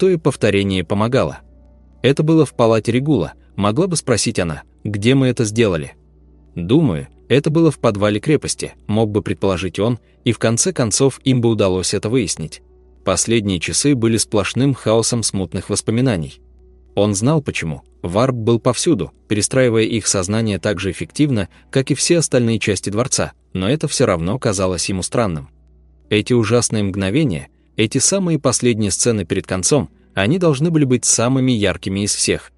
Пустое повторение помогало. Это было в палате Регула, могла бы спросить она, где мы это сделали. Думаю, это было в подвале крепости, мог бы предположить он, и в конце концов им бы удалось это выяснить. Последние часы были сплошным хаосом смутных воспоминаний. Он знал почему. Варп был повсюду, перестраивая их сознание так же эффективно, как и все остальные части дворца, но это все равно казалось ему странным. Эти ужасные мгновения, эти самые последние сцены перед концом, они должны были быть самыми яркими из всех.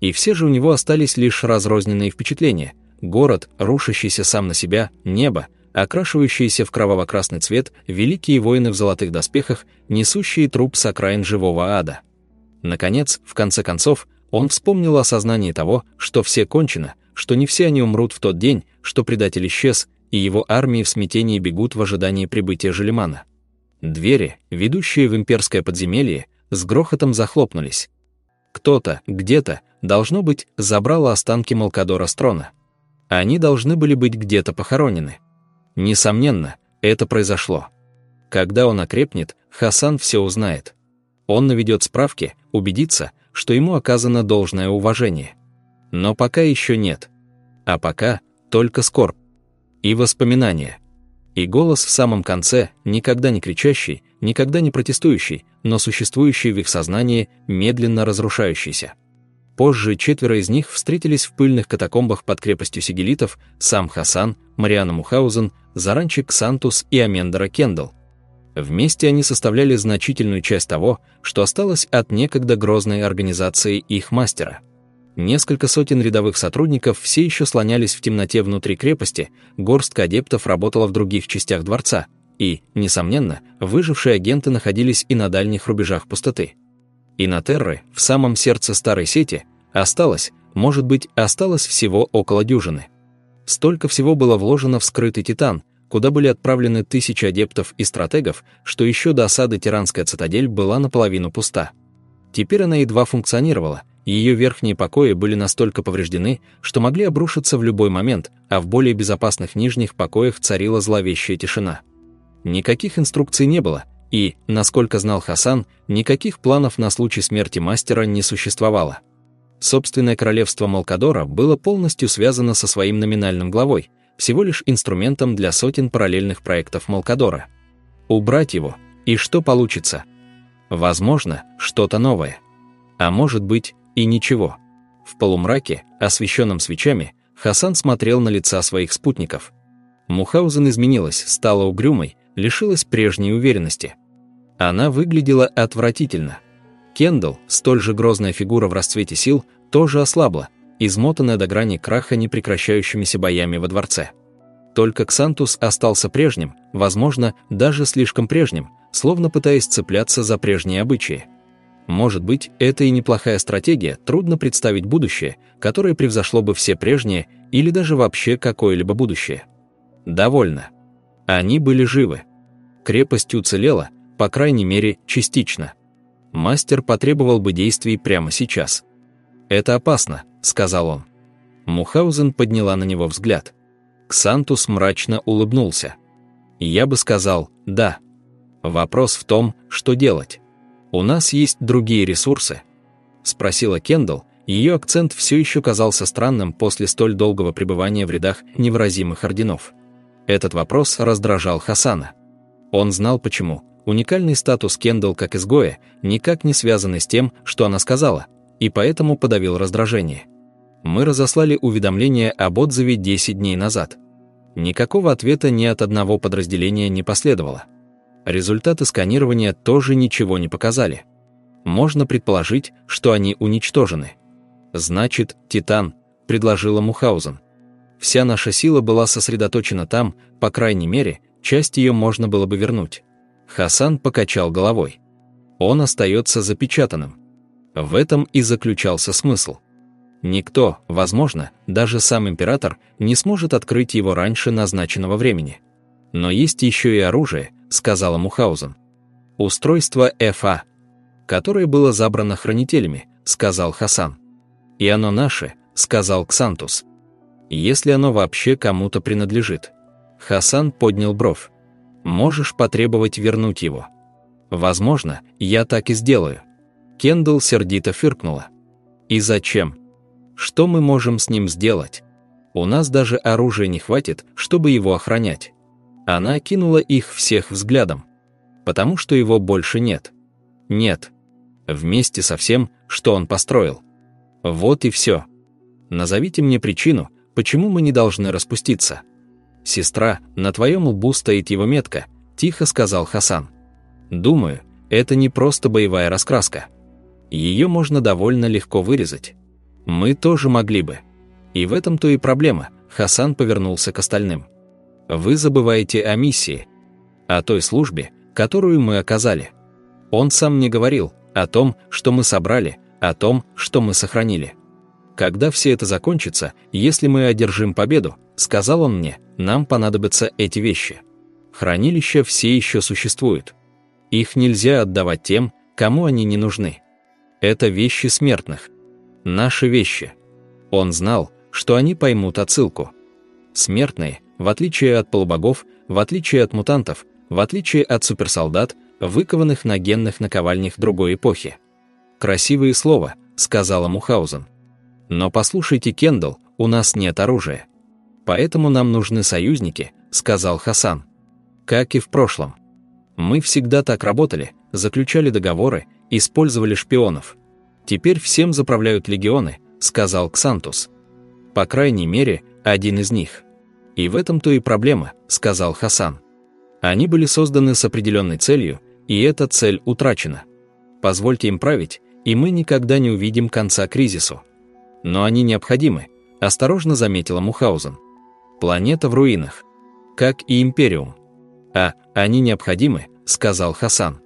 И все же у него остались лишь разрозненные впечатления. Город, рушащийся сам на себя, небо, окрашивающиеся в кроваво-красный цвет, великие воины в золотых доспехах, несущие труп с окраин живого ада. Наконец, в конце концов, он вспомнил осознание того, что все кончено, что не все они умрут в тот день, что предатель исчез, и его армии в смятении бегут в ожидании прибытия Желемана. Двери, ведущие в имперское подземелье, с грохотом захлопнулись. Кто-то, где-то, должно быть, забрал останки Малкадора с трона. Они должны были быть где-то похоронены. Несомненно, это произошло. Когда он окрепнет, Хасан все узнает. Он наведет справки, убедится, что ему оказано должное уважение. Но пока еще нет. А пока только скорбь. И воспоминания. И голос в самом конце, никогда не кричащий, никогда не протестующий, но существующий в их сознании, медленно разрушающийся. Позже четверо из них встретились в пыльных катакомбах под крепостью сигелитов, сам Хасан, Мариана Мухаузен, Заранчик Сантус и Амендера Кендалл. Вместе они составляли значительную часть того, что осталось от некогда грозной организации их мастера. Несколько сотен рядовых сотрудников все еще слонялись в темноте внутри крепости, горстка адептов работала в других частях дворца, и, несомненно, выжившие агенты находились и на дальних рубежах пустоты. И на Терры, в самом сердце старой сети, осталось, может быть, осталось всего около дюжины. Столько всего было вложено в скрытый Титан, куда были отправлены тысячи адептов и стратегов, что еще до осады Тиранская цитадель была наполовину пуста. Теперь она едва функционировала, ее верхние покои были настолько повреждены, что могли обрушиться в любой момент, а в более безопасных нижних покоях царила зловещая тишина. Никаких инструкций не было, и, насколько знал Хасан, никаких планов на случай смерти мастера не существовало. Собственное королевство Малкадора было полностью связано со своим номинальным главой, всего лишь инструментом для сотен параллельных проектов Малкадора. Убрать его, и что получится? Возможно, что-то новое. А может быть, и ничего. В полумраке, освещенном свечами, Хасан смотрел на лица своих спутников. Мухаузен изменилась, стала угрюмой, лишилась прежней уверенности. Она выглядела отвратительно – Кендалл, столь же грозная фигура в расцвете сил, тоже ослабла, измотанная до грани краха непрекращающимися боями во дворце. Только Ксантус остался прежним, возможно, даже слишком прежним, словно пытаясь цепляться за прежние обычаи. Может быть, это и неплохая стратегия, трудно представить будущее, которое превзошло бы все прежние или даже вообще какое-либо будущее. Довольно. Они были живы. Крепость уцелела, по крайней мере, частично мастер потребовал бы действий прямо сейчас. «Это опасно», — сказал он. Мухаузен подняла на него взгляд. Ксантус мрачно улыбнулся. «Я бы сказал, да. Вопрос в том, что делать. У нас есть другие ресурсы?» Спросила Кендалл, ее акцент все еще казался странным после столь долгого пребывания в рядах невыразимых орденов. Этот вопрос раздражал Хасана. Он знал почему, Уникальный статус Кендалл как изгоя никак не связанный с тем, что она сказала, и поэтому подавил раздражение. Мы разослали уведомление об отзыве 10 дней назад. Никакого ответа ни от одного подразделения не последовало. Результаты сканирования тоже ничего не показали. Можно предположить, что они уничтожены. «Значит, Титан», — предложила Мухаузен. «Вся наша сила была сосредоточена там, по крайней мере, часть ее можно было бы вернуть». Хасан покачал головой. Он остается запечатанным. В этом и заключался смысл. Никто, возможно, даже сам император, не сможет открыть его раньше назначенного времени. Но есть еще и оружие, сказала Мухаузен. Устройство ФА, которое было забрано хранителями, сказал Хасан. И оно наше, сказал Ксантус. Если оно вообще кому-то принадлежит. Хасан поднял бровь можешь потребовать вернуть его. Возможно, я так и сделаю. Кендалл сердито фыркнула. «И зачем? Что мы можем с ним сделать? У нас даже оружия не хватит, чтобы его охранять». Она окинула их всех взглядом. «Потому что его больше нет». «Нет. Вместе со всем, что он построил». Вот и все. Назовите мне причину, почему мы не должны распуститься. Сестра, на твоем лбу стоит его метка, тихо сказал Хасан. Думаю, это не просто боевая раскраска. Ее можно довольно легко вырезать. Мы тоже могли бы. И в этом-то и проблема. Хасан повернулся к остальным. Вы забываете о миссии, о той службе, которую мы оказали. Он сам не говорил о том, что мы собрали, о том, что мы сохранили. Когда все это закончится, если мы одержим победу, сказал он мне, нам понадобятся эти вещи. Хранилища все еще существуют. Их нельзя отдавать тем, кому они не нужны. Это вещи смертных. Наши вещи. Он знал, что они поймут отсылку. Смертные, в отличие от полубогов, в отличие от мутантов, в отличие от суперсолдат, выкованных на генных наковальнях другой эпохи. «Красивые слова», — сказала Мухаузен. «Но послушайте, Кендалл, у нас нет оружия. Поэтому нам нужны союзники», — сказал Хасан. «Как и в прошлом. Мы всегда так работали, заключали договоры, использовали шпионов. Теперь всем заправляют легионы», — сказал Ксантус. «По крайней мере, один из них». «И в этом-то и проблема», — сказал Хасан. «Они были созданы с определенной целью, и эта цель утрачена. Позвольте им править, и мы никогда не увидим конца кризису. Но они необходимы, осторожно заметила Мухаузен. Планета в руинах, как и Империум. А, они необходимы, сказал Хасан.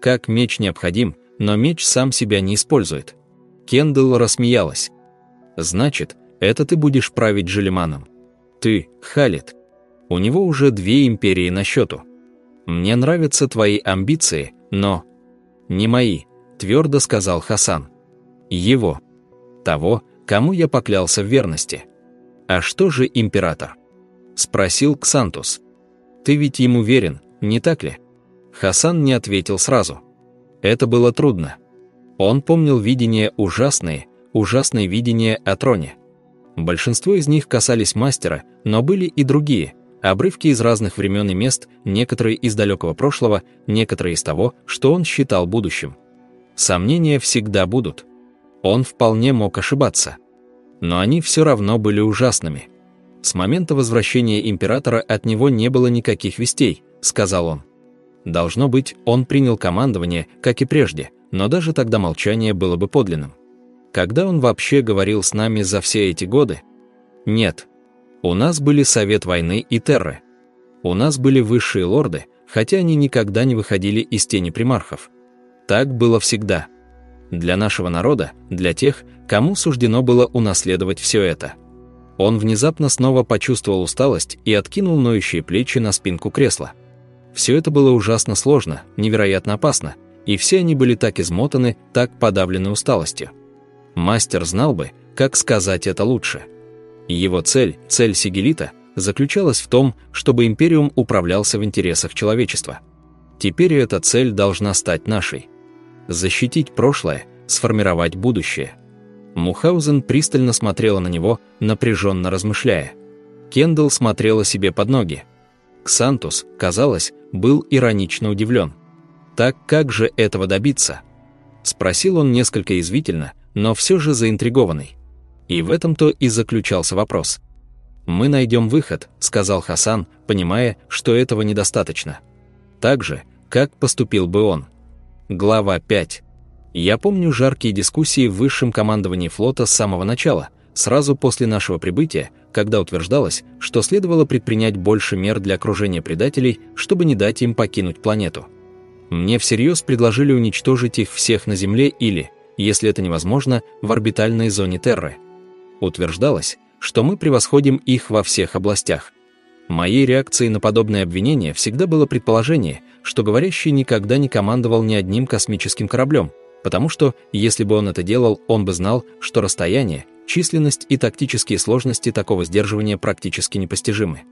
Как меч необходим, но меч сам себя не использует. Кендалл рассмеялась. Значит, это ты будешь править Желеманом. Ты, Халид. У него уже две империи на счету. Мне нравятся твои амбиции, но... Не мои, твердо сказал Хасан. Его. Того, кому я поклялся в верности. А что же император? Спросил Ксантус. Ты ведь ему верен, не так ли? Хасан не ответил сразу. Это было трудно. Он помнил видения ужасные, ужасные видения о троне. Большинство из них касались мастера, но были и другие, обрывки из разных времен и мест, некоторые из далекого прошлого, некоторые из того, что он считал будущим. Сомнения всегда будут. Он вполне мог ошибаться. Но они все равно были ужасными. С момента возвращения императора от него не было никаких вестей, сказал он. Должно быть, он принял командование, как и прежде, но даже тогда молчание было бы подлинным. Когда он вообще говорил с нами за все эти годы? Нет. У нас были Совет войны и Терры. У нас были высшие лорды, хотя они никогда не выходили из тени примархов. Так было всегда. Для нашего народа, для тех, кому суждено было унаследовать все это. Он внезапно снова почувствовал усталость и откинул ноющие плечи на спинку кресла. Все это было ужасно сложно, невероятно опасно, и все они были так измотаны, так подавлены усталостью. Мастер знал бы, как сказать это лучше. Его цель, цель Сигелита, заключалась в том, чтобы Империум управлялся в интересах человечества. Теперь эта цель должна стать нашей защитить прошлое, сформировать будущее. Мухаузен пристально смотрела на него, напряженно размышляя. Кендалл смотрела себе под ноги. Ксантус, казалось, был иронично удивлен. «Так как же этого добиться?» Спросил он несколько извительно, но все же заинтригованный. И в этом-то и заключался вопрос. «Мы найдем выход», — сказал Хасан, понимая, что этого недостаточно. Так же, как поступил бы он. Глава 5. Я помню жаркие дискуссии в высшем командовании флота с самого начала, сразу после нашего прибытия, когда утверждалось, что следовало предпринять больше мер для окружения предателей, чтобы не дать им покинуть планету. Мне всерьез предложили уничтожить их всех на Земле или, если это невозможно, в орбитальной зоне Терры. Утверждалось, что мы превосходим их во всех областях – Моей реакцией на подобное обвинение всегда было предположение, что говорящий никогда не командовал ни одним космическим кораблем, потому что, если бы он это делал, он бы знал, что расстояние, численность и тактические сложности такого сдерживания практически непостижимы.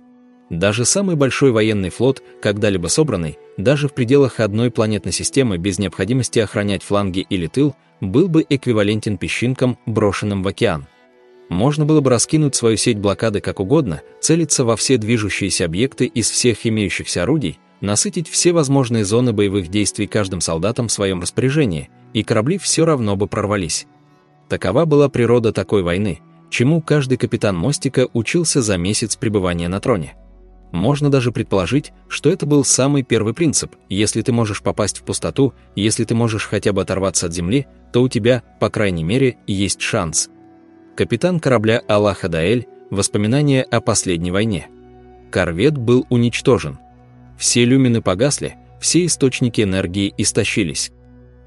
Даже самый большой военный флот, когда-либо собранный, даже в пределах одной планетной системы без необходимости охранять фланги или тыл, был бы эквивалентен песчинкам, брошенным в океан. Можно было бы раскинуть свою сеть блокады как угодно, целиться во все движущиеся объекты из всех имеющихся орудий, насытить все возможные зоны боевых действий каждым солдатом в своем распоряжении, и корабли все равно бы прорвались. Такова была природа такой войны, чему каждый капитан мостика учился за месяц пребывания на троне. Можно даже предположить, что это был самый первый принцип. Если ты можешь попасть в пустоту, если ты можешь хотя бы оторваться от земли, то у тебя, по крайней мере, есть шанс. Капитан корабля Аллаха Даэль Воспоминания о последней войне. Корвет был уничтожен. Все люмины погасли, все источники энергии истощились.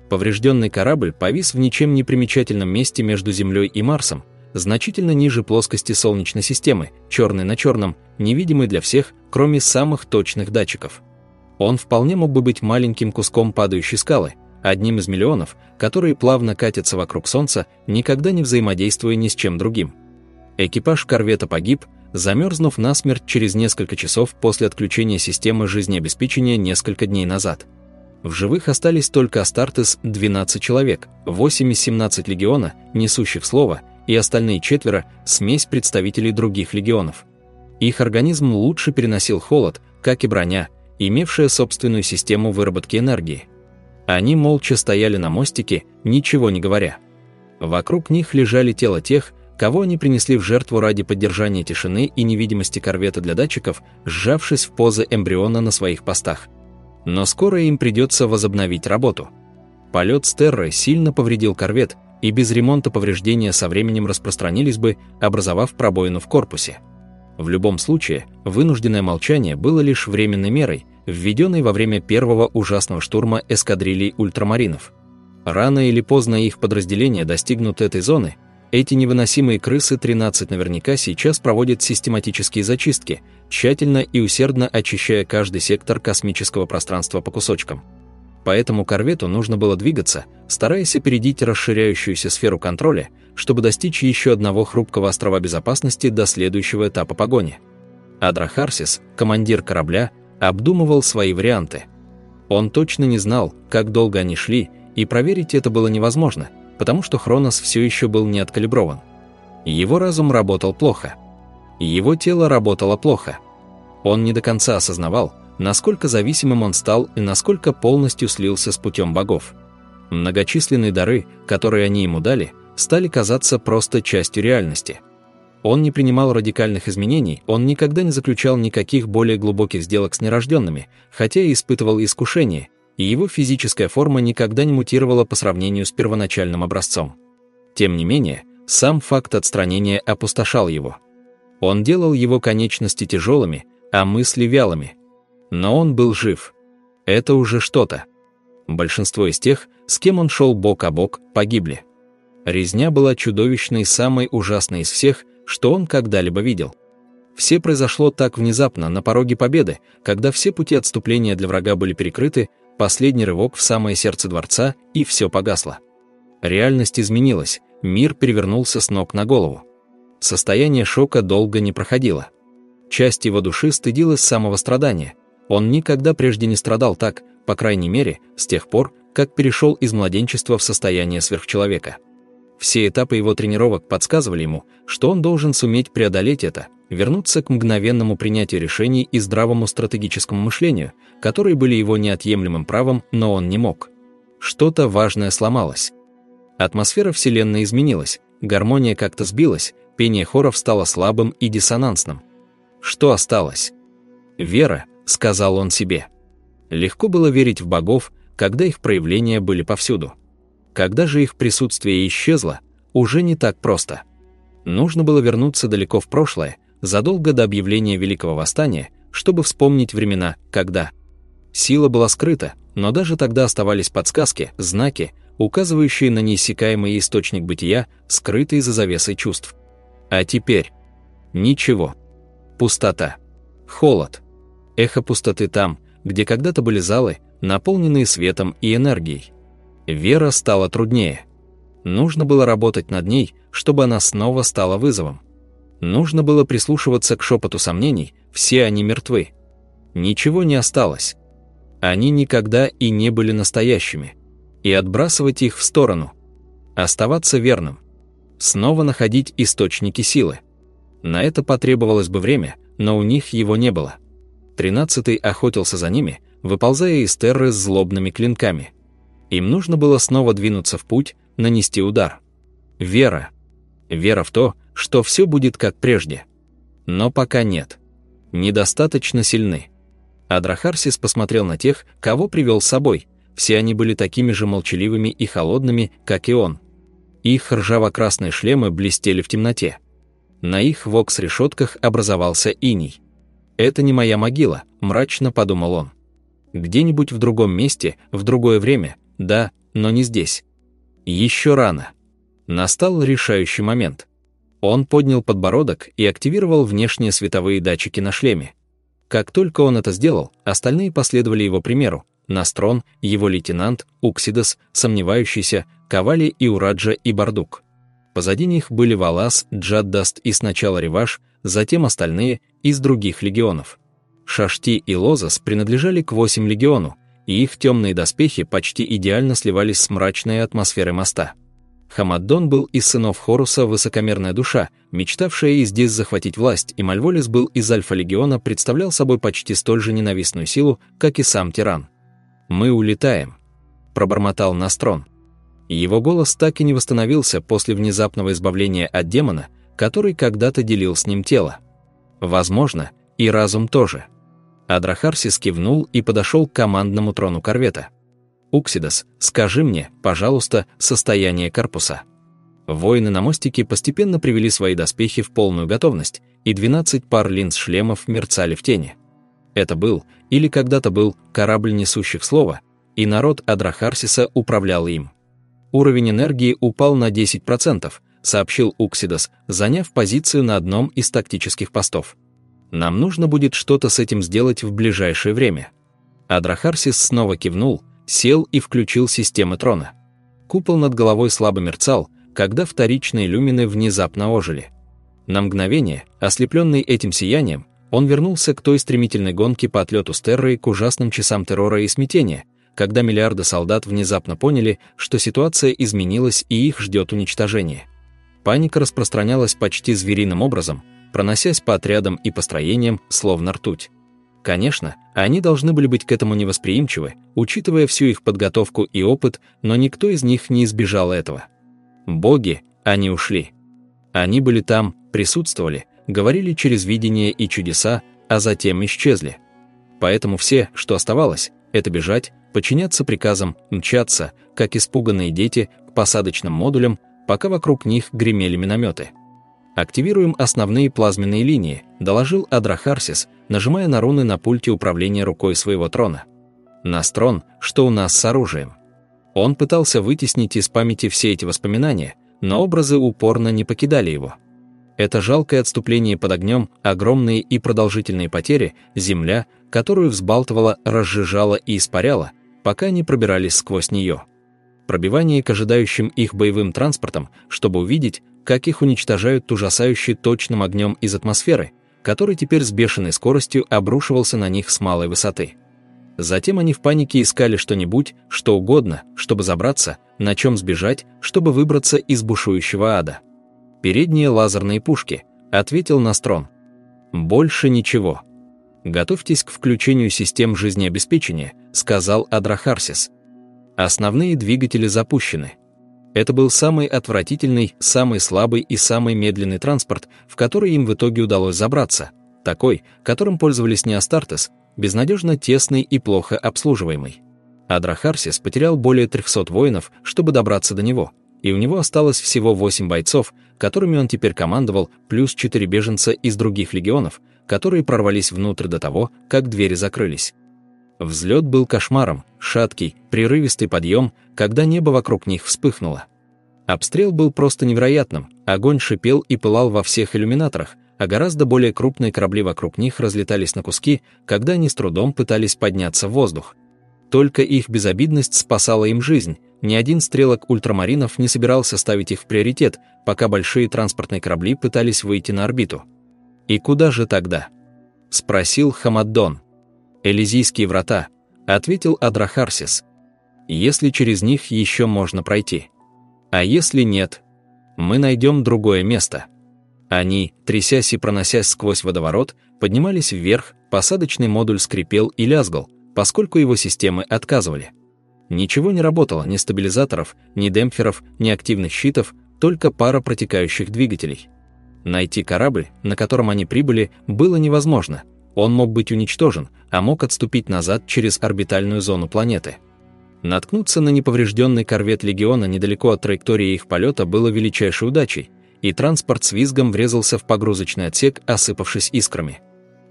Поврежденный корабль повис в ничем не примечательном месте между Землей и Марсом, значительно ниже плоскости Солнечной системы, черный на черном, невидимый для всех, кроме самых точных датчиков. Он вполне мог бы быть маленьким куском падающей скалы, одним из миллионов, которые плавно катятся вокруг Солнца, никогда не взаимодействуя ни с чем другим. Экипаж корвета погиб, замерзнув насмерть через несколько часов после отключения системы жизнеобеспечения несколько дней назад. В живых остались только Астартес 12 человек, 8 из 17 легиона, несущих слово, и остальные четверо – смесь представителей других легионов. Их организм лучше переносил холод, как и броня, имевшая собственную систему выработки энергии. Они молча стояли на мостике, ничего не говоря. Вокруг них лежали тела тех, кого они принесли в жертву ради поддержания тишины и невидимости корвета для датчиков, сжавшись в позы эмбриона на своих постах. Но скоро им придется возобновить работу. Полет с Террой сильно повредил корвет, и без ремонта повреждения со временем распространились бы, образовав пробоину в корпусе. В любом случае, вынужденное молчание было лишь временной мерой, введенной во время первого ужасного штурма эскадрилий ультрамаринов. Рано или поздно их подразделения достигнут этой зоны. Эти невыносимые крысы 13 наверняка сейчас проводят систематические зачистки, тщательно и усердно очищая каждый сектор космического пространства по кусочкам. Поэтому корвету нужно было двигаться, стараясь опередить расширяющуюся сферу контроля, чтобы достичь еще одного хрупкого острова безопасности до следующего этапа погони. Адрахарсис, командир корабля, обдумывал свои варианты. Он точно не знал, как долго они шли, и проверить это было невозможно, потому что Хронос все еще был не откалиброван. Его разум работал плохо. Его тело работало плохо. Он не до конца осознавал, насколько зависимым он стал и насколько полностью слился с путем богов. Многочисленные дары, которые они ему дали, стали казаться просто частью реальности. Он не принимал радикальных изменений, он никогда не заключал никаких более глубоких сделок с нерожденными, хотя и испытывал искушение, и его физическая форма никогда не мутировала по сравнению с первоначальным образцом. Тем не менее, сам факт отстранения опустошал его. Он делал его конечности тяжелыми, а мысли вялыми – но он был жив. Это уже что-то. Большинство из тех, с кем он шел бок о бок, погибли. Резня была чудовищной, самой ужасной из всех, что он когда-либо видел. Все произошло так внезапно, на пороге победы, когда все пути отступления для врага были перекрыты, последний рывок в самое сердце дворца, и все погасло. Реальность изменилась, мир перевернулся с ног на голову. Состояние шока долго не проходило. Часть его души стыдилась самого страдания – он никогда прежде не страдал так, по крайней мере, с тех пор, как перешел из младенчества в состояние сверхчеловека. Все этапы его тренировок подсказывали ему, что он должен суметь преодолеть это, вернуться к мгновенному принятию решений и здравому стратегическому мышлению, которые были его неотъемлемым правом, но он не мог. Что-то важное сломалось. Атмосфера Вселенной изменилась, гармония как-то сбилась, пение хоров стало слабым и диссонансным. Что осталось? Вера, — сказал он себе. Легко было верить в богов, когда их проявления были повсюду. Когда же их присутствие исчезло, уже не так просто. Нужно было вернуться далеко в прошлое, задолго до объявления Великого Восстания, чтобы вспомнить времена, когда сила была скрыта, но даже тогда оставались подсказки, знаки, указывающие на неиссякаемый источник бытия, скрытый за завесой чувств. А теперь ничего. Пустота. Холод эхо пустоты там, где когда-то были залы, наполненные светом и энергией. Вера стала труднее. Нужно было работать над ней, чтобы она снова стала вызовом. Нужно было прислушиваться к шепоту сомнений, все они мертвы. Ничего не осталось. Они никогда и не были настоящими. И отбрасывать их в сторону. Оставаться верным. Снова находить источники силы. На это потребовалось бы время, но у них его не было. Тринадцатый охотился за ними, выползая из терры с злобными клинками. Им нужно было снова двинуться в путь, нанести удар. Вера. Вера в то, что все будет как прежде. Но пока нет. Недостаточно сильны. Адрахарсис посмотрел на тех, кого привел с собой. Все они были такими же молчаливыми и холодными, как и он. Их ржаво-красные шлемы блестели в темноте. На их вокс-решетках образовался иней. «Это не моя могила», – мрачно подумал он. «Где-нибудь в другом месте, в другое время, да, но не здесь. Еще рано». Настал решающий момент. Он поднял подбородок и активировал внешние световые датчики на шлеме. Как только он это сделал, остальные последовали его примеру. Настрон, его лейтенант, Уксидос, сомневающийся, Кавали и Ураджа и Бардук. Позади них были Валас, Джаддаст и сначала Реваш, затем остальные из других легионов. Шашти и Лозас принадлежали к восемь легиону, и их темные доспехи почти идеально сливались с мрачной атмосферой моста. Хамаддон был из сынов Хоруса высокомерная душа, мечтавшая и здесь захватить власть, и Мальволис был из Альфа-легиона, представлял собой почти столь же ненавистную силу, как и сам тиран. «Мы улетаем», – пробормотал Настрон. Его голос так и не восстановился после внезапного избавления от демона, который когда-то делил с ним тело. Возможно, и разум тоже. Адрахарсис кивнул и подошел к командному трону корвета. «Уксидос, скажи мне, пожалуйста, состояние корпуса». Воины на мостике постепенно привели свои доспехи в полную готовность, и 12 пар линз шлемов мерцали в тени. Это был, или когда-то был, корабль несущих слова, и народ Адрахарсиса управлял им. Уровень энергии упал на 10%, сообщил Уксидос, заняв позицию на одном из тактических постов. Нам нужно будет что-то с этим сделать в ближайшее время. Адрахарсис снова кивнул, сел и включил системы трона. Купол над головой слабо мерцал, когда вторичные люмины внезапно ожили. На мгновение, ослепленный этим сиянием, он вернулся к той стремительной гонке по отлету с Террой к ужасным часам террора и смятения, когда миллиарды солдат внезапно поняли, что ситуация изменилась и их ждет уничтожение. Паника распространялась почти звериным образом, проносясь по отрядам и построениям, словно ртуть. Конечно, они должны были быть к этому невосприимчивы, учитывая всю их подготовку и опыт, но никто из них не избежал этого. Боги, они ушли. Они были там, присутствовали, говорили через видение и чудеса, а затем исчезли. Поэтому все, что оставалось, это бежать, подчиняться приказам, мчаться, как испуганные дети, к посадочным модулям, пока вокруг них гремели минометы. «Активируем основные плазменные линии», – доложил Адрахарсис, нажимая на руны на пульте управления рукой своего трона. «Настрон, что у нас с оружием?» Он пытался вытеснить из памяти все эти воспоминания, но образы упорно не покидали его. Это жалкое отступление под огнем, огромные и продолжительные потери, земля, которую взбалтывала, разжижала и испаряла, пока они пробирались сквозь нее. Пробивание к ожидающим их боевым транспортам, чтобы увидеть, как их уничтожают ужасающий точным огнем из атмосферы, который теперь с бешеной скоростью обрушивался на них с малой высоты. Затем они в панике искали что-нибудь, что угодно, чтобы забраться, на чем сбежать, чтобы выбраться из бушующего ада. «Передние лазерные пушки», — ответил Настрон. «Больше ничего». «Готовьтесь к включению систем жизнеобеспечения», — сказал Адрахарсис. «Основные двигатели запущены». Это был самый отвратительный, самый слабый и самый медленный транспорт, в который им в итоге удалось забраться. Такой, которым пользовались не Астартес, безнадежно тесный и плохо обслуживаемый. Адрахарсис потерял более 300 воинов, чтобы добраться до него, и у него осталось всего 8 бойцов, которыми он теперь командовал, плюс 4 беженца из других легионов, которые прорвались внутрь до того, как двери закрылись. Взлет был кошмаром, шаткий, прерывистый подъем, когда небо вокруг них вспыхнуло. Обстрел был просто невероятным, огонь шипел и пылал во всех иллюминаторах, а гораздо более крупные корабли вокруг них разлетались на куски, когда они с трудом пытались подняться в воздух. Только их безобидность спасала им жизнь, ни один стрелок ультрамаринов не собирался ставить их в приоритет, пока большие транспортные корабли пытались выйти на орбиту. И куда же тогда? спросил Хамаддон. «Элизийские врата», — ответил Адрахарсис. «Если через них еще можно пройти. А если нет, мы найдем другое место». Они, трясясь и проносясь сквозь водоворот, поднимались вверх, посадочный модуль скрипел и лязгал, поскольку его системы отказывали. Ничего не работало, ни стабилизаторов, ни демпферов, ни активных щитов, только пара протекающих двигателей. Найти корабль, на котором они прибыли, было невозможно. Он мог быть уничтожен, а мог отступить назад через орбитальную зону планеты. Наткнуться на неповрежденный корвет Легиона недалеко от траектории их полета было величайшей удачей, и транспорт с визгом врезался в погрузочный отсек, осыпавшись искрами.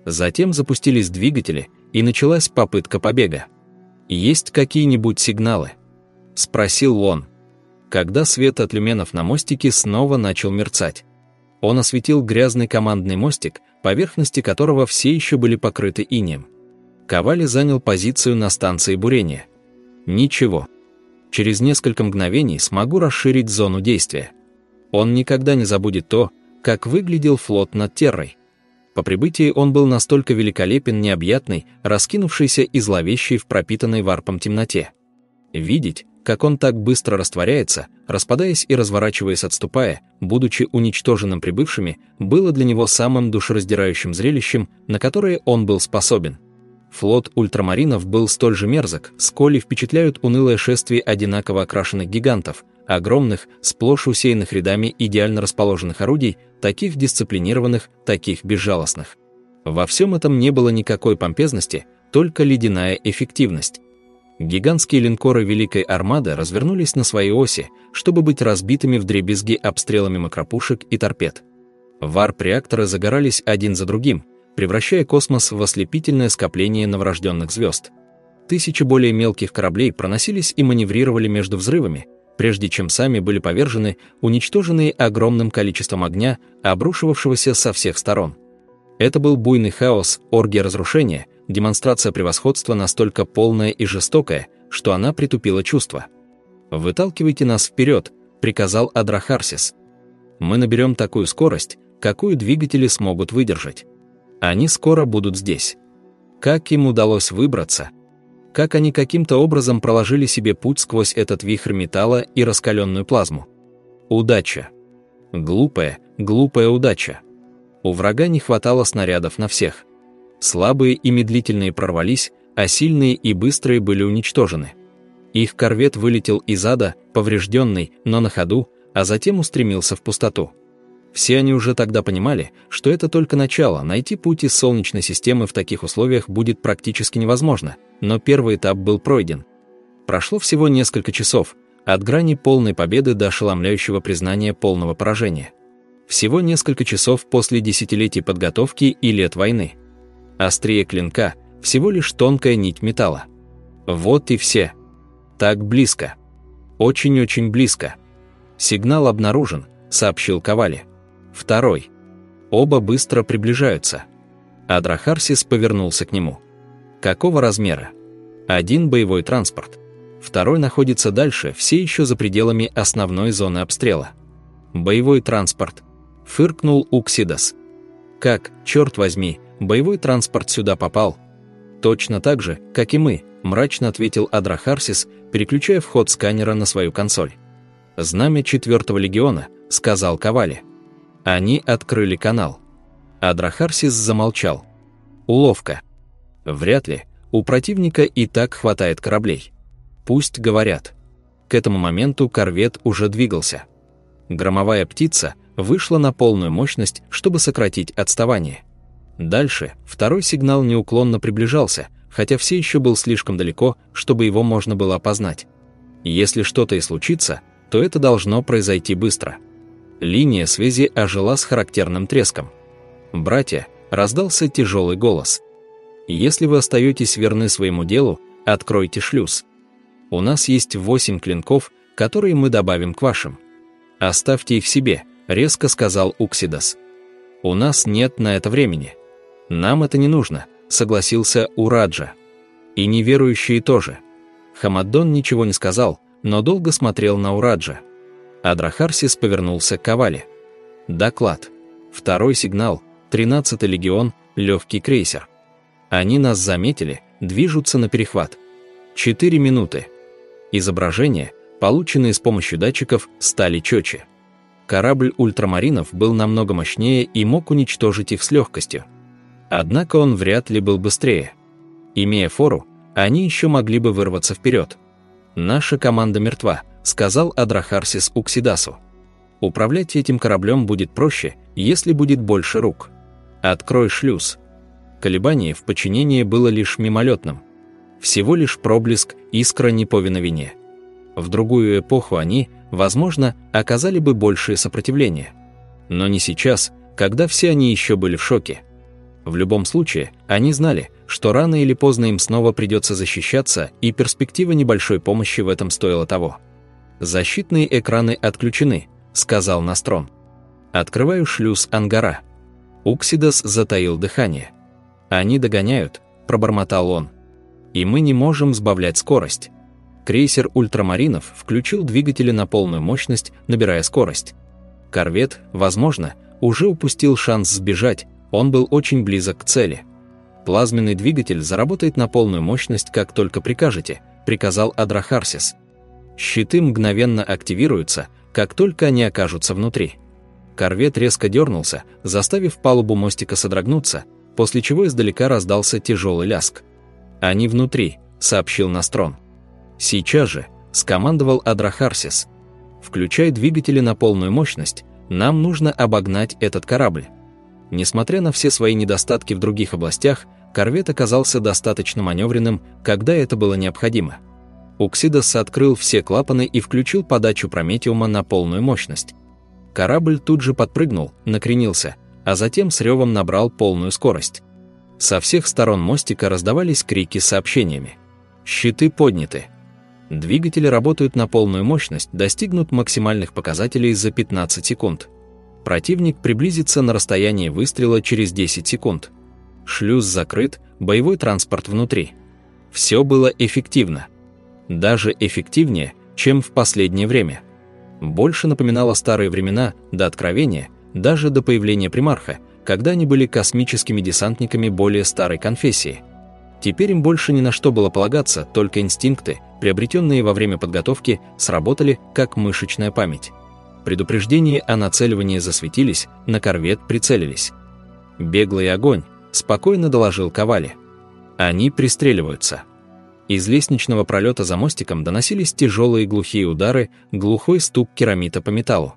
Затем запустились двигатели, и началась попытка побега. «Есть какие-нибудь сигналы?» – спросил он, когда свет от люменов на мостике снова начал мерцать. Он осветил грязный командный мостик, поверхности которого все еще были покрыты инеем. Ковали занял позицию на станции бурения. Ничего. Через несколько мгновений смогу расширить зону действия. Он никогда не забудет то, как выглядел флот над Террой. По прибытии он был настолько великолепен, необъятный, раскинувшийся и зловещий в пропитанной варпом темноте. Видеть, как он так быстро растворяется, распадаясь и разворачиваясь отступая, будучи уничтоженным прибывшими, было для него самым душераздирающим зрелищем, на которое он был способен. Флот ультрамаринов был столь же мерзок, сколь и впечатляют унылое шествие одинаково окрашенных гигантов, огромных, сплошь усеянных рядами идеально расположенных орудий, таких дисциплинированных, таких безжалостных. Во всем этом не было никакой помпезности, только ледяная эффективность. Гигантские линкоры Великой Армады развернулись на своей оси, чтобы быть разбитыми в дребезги обстрелами макропушек и торпед. Варп-реакторы загорались один за другим, превращая космос в ослепительное скопление новорожденных звезд. Тысячи более мелких кораблей проносились и маневрировали между взрывами, прежде чем сами были повержены, уничтоженные огромным количеством огня, обрушивавшегося со всех сторон. Это был буйный хаос, оргия разрушения, демонстрация превосходства настолько полная и жестокая, что она притупила чувства. «Выталкивайте нас вперед», — приказал Адрахарсис. «Мы наберем такую скорость, какую двигатели смогут выдержать. Они скоро будут здесь». Как им удалось выбраться? Как они каким-то образом проложили себе путь сквозь этот вихрь металла и раскаленную плазму? Удача. Глупая, глупая удача. У врага не хватало снарядов на всех. Слабые и медлительные прорвались, а сильные и быстрые были уничтожены. Их корвет вылетел из ада, поврежденный, но на ходу, а затем устремился в пустоту. Все они уже тогда понимали, что это только начало, найти путь из Солнечной системы в таких условиях будет практически невозможно, но первый этап был пройден. Прошло всего несколько часов, от грани полной победы до ошеломляющего признания полного поражения. Всего несколько часов после десятилетий подготовки и лет войны – Острие клинка – всего лишь тонкая нить металла. Вот и все. Так близко. Очень-очень близко. Сигнал обнаружен, сообщил Ковали. Второй. Оба быстро приближаются. Адрахарсис повернулся к нему. Какого размера? Один боевой транспорт. Второй находится дальше, все еще за пределами основной зоны обстрела. Боевой транспорт. Фыркнул Уксидас. Как, черт возьми, боевой транспорт сюда попал. Точно так же, как и мы, мрачно ответил Адрахарсис, переключая вход сканера на свою консоль. «Знамя четвертого легиона», — сказал Ковали. Они открыли канал. Адрахарсис замолчал. Уловка. Вряд ли. У противника и так хватает кораблей. Пусть говорят. К этому моменту корвет уже двигался. Громовая птица вышла на полную мощность, чтобы сократить отставание. Дальше второй сигнал неуклонно приближался, хотя все еще был слишком далеко, чтобы его можно было опознать. Если что-то и случится, то это должно произойти быстро. Линия связи ожила с характерным треском. «Братья», — раздался тяжелый голос. «Если вы остаетесь верны своему делу, откройте шлюз. У нас есть восемь клинков, которые мы добавим к вашим. Оставьте их себе», — резко сказал Уксидас. «У нас нет на это времени». «Нам это не нужно», — согласился Ураджа. «И неверующие тоже». Хамаддон ничего не сказал, но долго смотрел на Ураджа. Адрахарсис повернулся к Ковале. «Доклад. Второй сигнал. Тринадцатый легион. легкий крейсер. Они нас заметили, движутся на перехват. Четыре минуты. Изображения, полученные с помощью датчиков, стали четче. Корабль ультрамаринов был намного мощнее и мог уничтожить их с легкостью. Однако он вряд ли был быстрее. Имея фору, они еще могли бы вырваться вперед. «Наша команда мертва», — сказал Адрахарсис Уксидасу. «Управлять этим кораблем будет проще, если будет больше рук. Открой шлюз». Колебание в подчинении было лишь мимолетным. Всего лишь проблеск искра неповиновения. В другую эпоху они, возможно, оказали бы большее сопротивление. Но не сейчас, когда все они еще были в шоке. В любом случае, они знали, что рано или поздно им снова придется защищаться, и перспектива небольшой помощи в этом стоила того. «Защитные экраны отключены», — сказал Настрон. «Открываю шлюз ангара». Уксидас затаил дыхание. «Они догоняют», — пробормотал он. «И мы не можем сбавлять скорость». Крейсер «Ультрамаринов» включил двигатели на полную мощность, набирая скорость. Корвет, возможно, уже упустил шанс сбежать, он был очень близок к цели. «Плазменный двигатель заработает на полную мощность, как только прикажете», — приказал Адрахарсис. «Щиты мгновенно активируются, как только они окажутся внутри». Корвет резко дернулся, заставив палубу мостика содрогнуться, после чего издалека раздался тяжелый ляск. «Они внутри», — сообщил Настрон. «Сейчас же», — скомандовал Адрахарсис. «Включай двигатели на полную мощность, нам нужно обогнать этот корабль». Несмотря на все свои недостатки в других областях, корвет оказался достаточно маневренным, когда это было необходимо. Уксидос открыл все клапаны и включил подачу прометиума на полную мощность. Корабль тут же подпрыгнул, накренился, а затем с ревом набрал полную скорость. Со всех сторон мостика раздавались крики с сообщениями. Щиты подняты. Двигатели работают на полную мощность, достигнут максимальных показателей за 15 секунд. Противник приблизится на расстояние выстрела через 10 секунд. Шлюз закрыт, боевой транспорт внутри. Все было эффективно. Даже эффективнее, чем в последнее время. Больше напоминало старые времена, до откровения, даже до появления примарха, когда они были космическими десантниками более старой конфессии. Теперь им больше ни на что было полагаться, только инстинкты, приобретенные во время подготовки, сработали как мышечная память. Предупреждения о нацеливании засветились, на корвет прицелились. «Беглый огонь», — спокойно доложил Ковали. «Они пристреливаются». Из лестничного пролета за мостиком доносились тяжелые глухие удары, глухой стук керамита по металлу.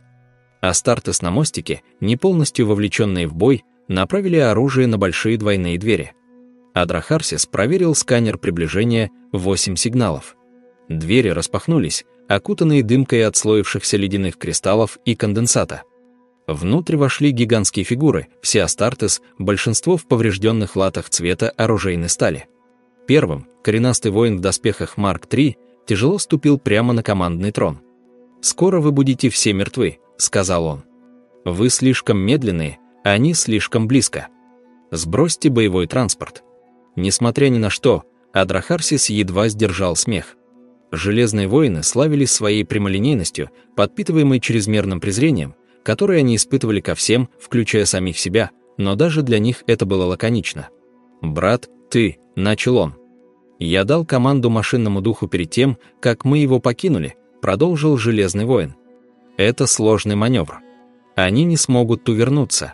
Астартес на мостике, не полностью вовлеченные в бой, направили оружие на большие двойные двери. Адрахарсис проверил сканер приближения, 8 сигналов. Двери распахнулись, окутанные дымкой отслоившихся ледяных кристаллов и конденсата. Внутрь вошли гигантские фигуры, все Астартес, большинство в поврежденных латах цвета оружейной стали. Первым, коренастый воин в доспехах Марк-3, тяжело ступил прямо на командный трон. «Скоро вы будете все мертвы», — сказал он. «Вы слишком медленные, а они слишком близко. Сбросьте боевой транспорт». Несмотря ни на что, Адрахарсис едва сдержал смех. Железные воины славились своей прямолинейностью, подпитываемой чрезмерным презрением, которое они испытывали ко всем, включая самих себя, но даже для них это было лаконично. «Брат, ты», — начал он. «Я дал команду машинному духу перед тем, как мы его покинули», — продолжил Железный воин. «Это сложный маневр. Они не смогут увернуться.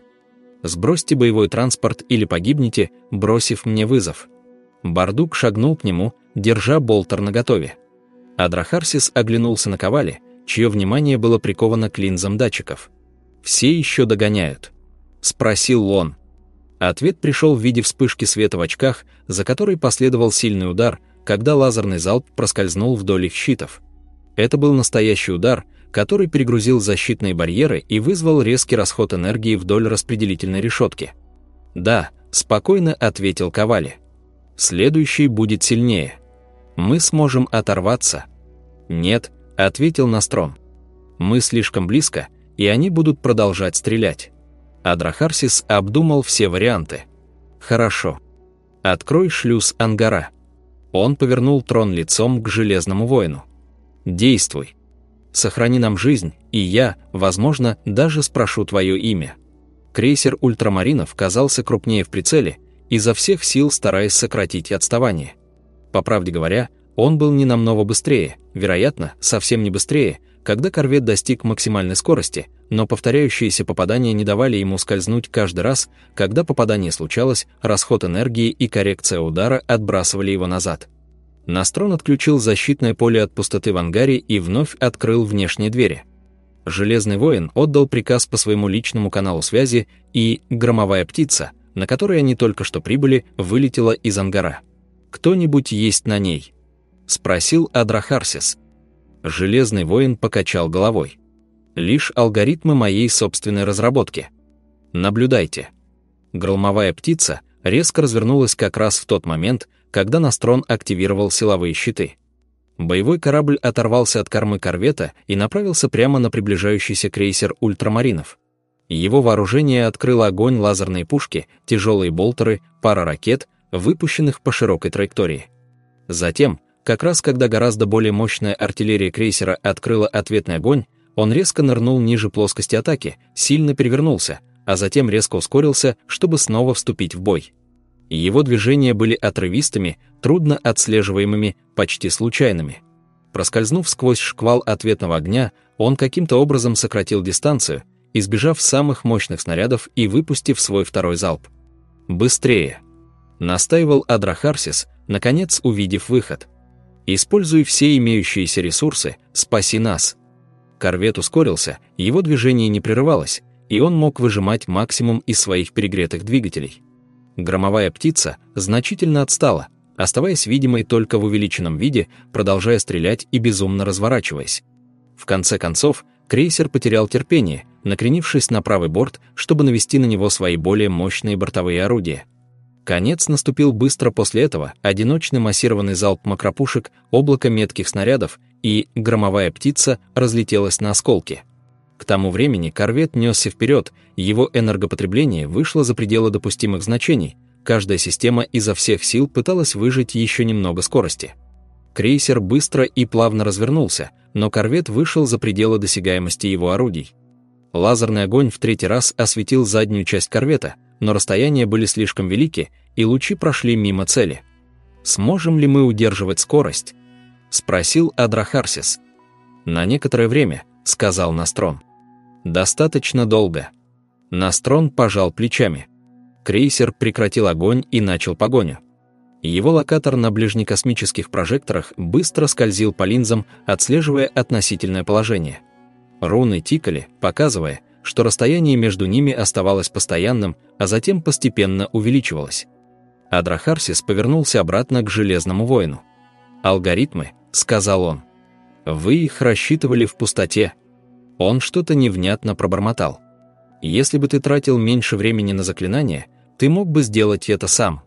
Сбросьте боевой транспорт или погибните, бросив мне вызов». Бардук шагнул к нему, держа болтер наготове. Адрахарсис оглянулся на Ковали, чье внимание было приковано к линзам датчиков. «Все еще догоняют?» — спросил он. Ответ пришел в виде вспышки света в очках, за которой последовал сильный удар, когда лазерный залп проскользнул вдоль их щитов. Это был настоящий удар, который перегрузил защитные барьеры и вызвал резкий расход энергии вдоль распределительной решетки. «Да», — спокойно ответил Ковали. «Следующий будет сильнее. Мы сможем оторваться». «Нет», — ответил Настром. «Мы слишком близко, и они будут продолжать стрелять». Адрахарсис обдумал все варианты. «Хорошо. Открой шлюз ангара». Он повернул трон лицом к Железному воину. «Действуй. Сохрани нам жизнь, и я, возможно, даже спрошу твое имя». Крейсер «Ультрамаринов» казался крупнее в прицеле, изо всех сил стараясь сократить отставание. По правде говоря, он был не намного быстрее, вероятно, совсем не быстрее, когда корвет достиг максимальной скорости, но повторяющиеся попадания не давали ему скользнуть каждый раз, когда попадание случалось, расход энергии и коррекция удара отбрасывали его назад. Настрон отключил защитное поле от пустоты в ангаре и вновь открыл внешние двери. Железный воин отдал приказ по своему личному каналу связи, и громовая птица, на которой они только что прибыли, вылетела из ангара. «Кто-нибудь есть на ней?» — спросил Адрахарсис. Железный воин покачал головой. «Лишь алгоритмы моей собственной разработки. Наблюдайте». Громовая птица резко развернулась как раз в тот момент, когда Настрон активировал силовые щиты. Боевой корабль оторвался от кормы корвета и направился прямо на приближающийся крейсер «Ультрамаринов». Его вооружение открыло огонь лазерные пушки, тяжелые болтеры, пара ракет, выпущенных по широкой траектории. Затем, как раз когда гораздо более мощная артиллерия крейсера открыла ответный огонь, он резко нырнул ниже плоскости атаки, сильно перевернулся, а затем резко ускорился, чтобы снова вступить в бой. Его движения были отрывистыми, трудно отслеживаемыми, почти случайными. Проскользнув сквозь шквал ответного огня, он каким-то образом сократил дистанцию, избежав самых мощных снарядов и выпустив свой второй залп. «Быстрее!» — настаивал Адрахарсис, наконец увидев выход. «Используй все имеющиеся ресурсы, спаси нас!» Корвет ускорился, его движение не прерывалось, и он мог выжимать максимум из своих перегретых двигателей. Громовая птица значительно отстала, оставаясь видимой только в увеличенном виде, продолжая стрелять и безумно разворачиваясь. В конце концов, крейсер потерял терпение, накренившись на правый борт, чтобы навести на него свои более мощные бортовые орудия. Конец наступил быстро после этого, одиночный массированный залп макропушек, облако метких снарядов, и громовая птица разлетелась на осколки. К тому времени корвет несся вперед, его энергопотребление вышло за пределы допустимых значений, каждая система изо всех сил пыталась выжать еще немного скорости. Крейсер быстро и плавно развернулся, но корвет вышел за пределы досягаемости его орудий. Лазерный огонь в третий раз осветил заднюю часть корвета, но расстояния были слишком велики, и лучи прошли мимо цели. «Сможем ли мы удерживать скорость?» — спросил Адрахарсис. «На некоторое время», — сказал Настрон. Достаточно долго. Настрон пожал плечами. Крейсер прекратил огонь и начал погоню. Его локатор на ближнекосмических прожекторах быстро скользил по линзам, отслеживая относительное положение. Руны тикали, показывая, что расстояние между ними оставалось постоянным, а затем постепенно увеличивалось. Адрахарсис повернулся обратно к Железному воину. «Алгоритмы», — сказал он. «Вы их рассчитывали в пустоте, он что-то невнятно пробормотал. «Если бы ты тратил меньше времени на заклинание, ты мог бы сделать это сам.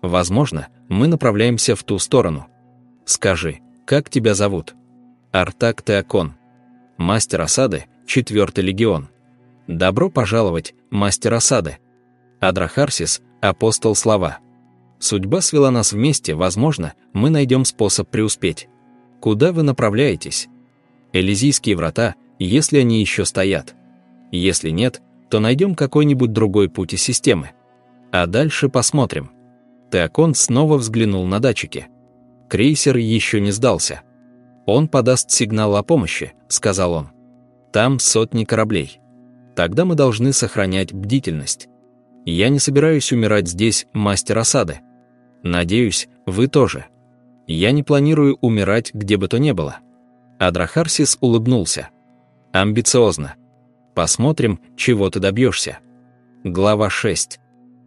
Возможно, мы направляемся в ту сторону. Скажи, как тебя зовут?» «Артак Теокон. Мастер осады, четвертый легион. Добро пожаловать, мастер осады. Адрахарсис, апостол слова. Судьба свела нас вместе, возможно, мы найдем способ преуспеть. Куда вы направляетесь? Элизийские врата — если они еще стоят. Если нет, то найдем какой-нибудь другой путь из системы. А дальше посмотрим. Теокон снова взглянул на датчики. Крейсер еще не сдался. «Он подаст сигнал о помощи», — сказал он. «Там сотни кораблей. Тогда мы должны сохранять бдительность. Я не собираюсь умирать здесь, мастер осады. Надеюсь, вы тоже. Я не планирую умирать где бы то ни было». Адрахарсис улыбнулся. Амбициозно. Посмотрим, чего ты добьешься. Глава 6.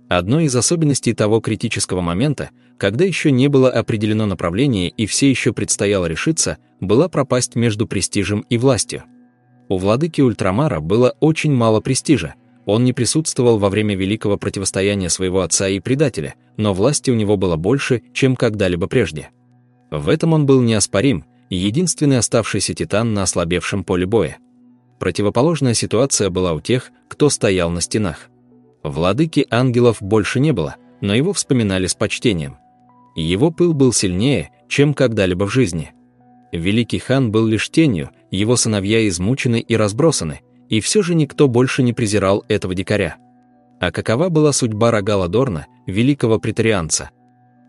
Одной из особенностей того критического момента, когда еще не было определено направление и все еще предстояло решиться, была пропасть между престижем и властью. У владыки Ультрамара было очень мало престижа, он не присутствовал во время великого противостояния своего отца и предателя, но власти у него было больше, чем когда-либо прежде. В этом он был неоспорим, единственный оставшийся титан на ослабевшем поле боя. Противоположная ситуация была у тех, кто стоял на стенах. Владыки ангелов больше не было, но его вспоминали с почтением. Его пыл был сильнее, чем когда-либо в жизни. Великий хан был лишь тенью, его сыновья измучены и разбросаны, и все же никто больше не презирал этого дикаря. А какова была судьба Рогала Дорна, великого претарианца?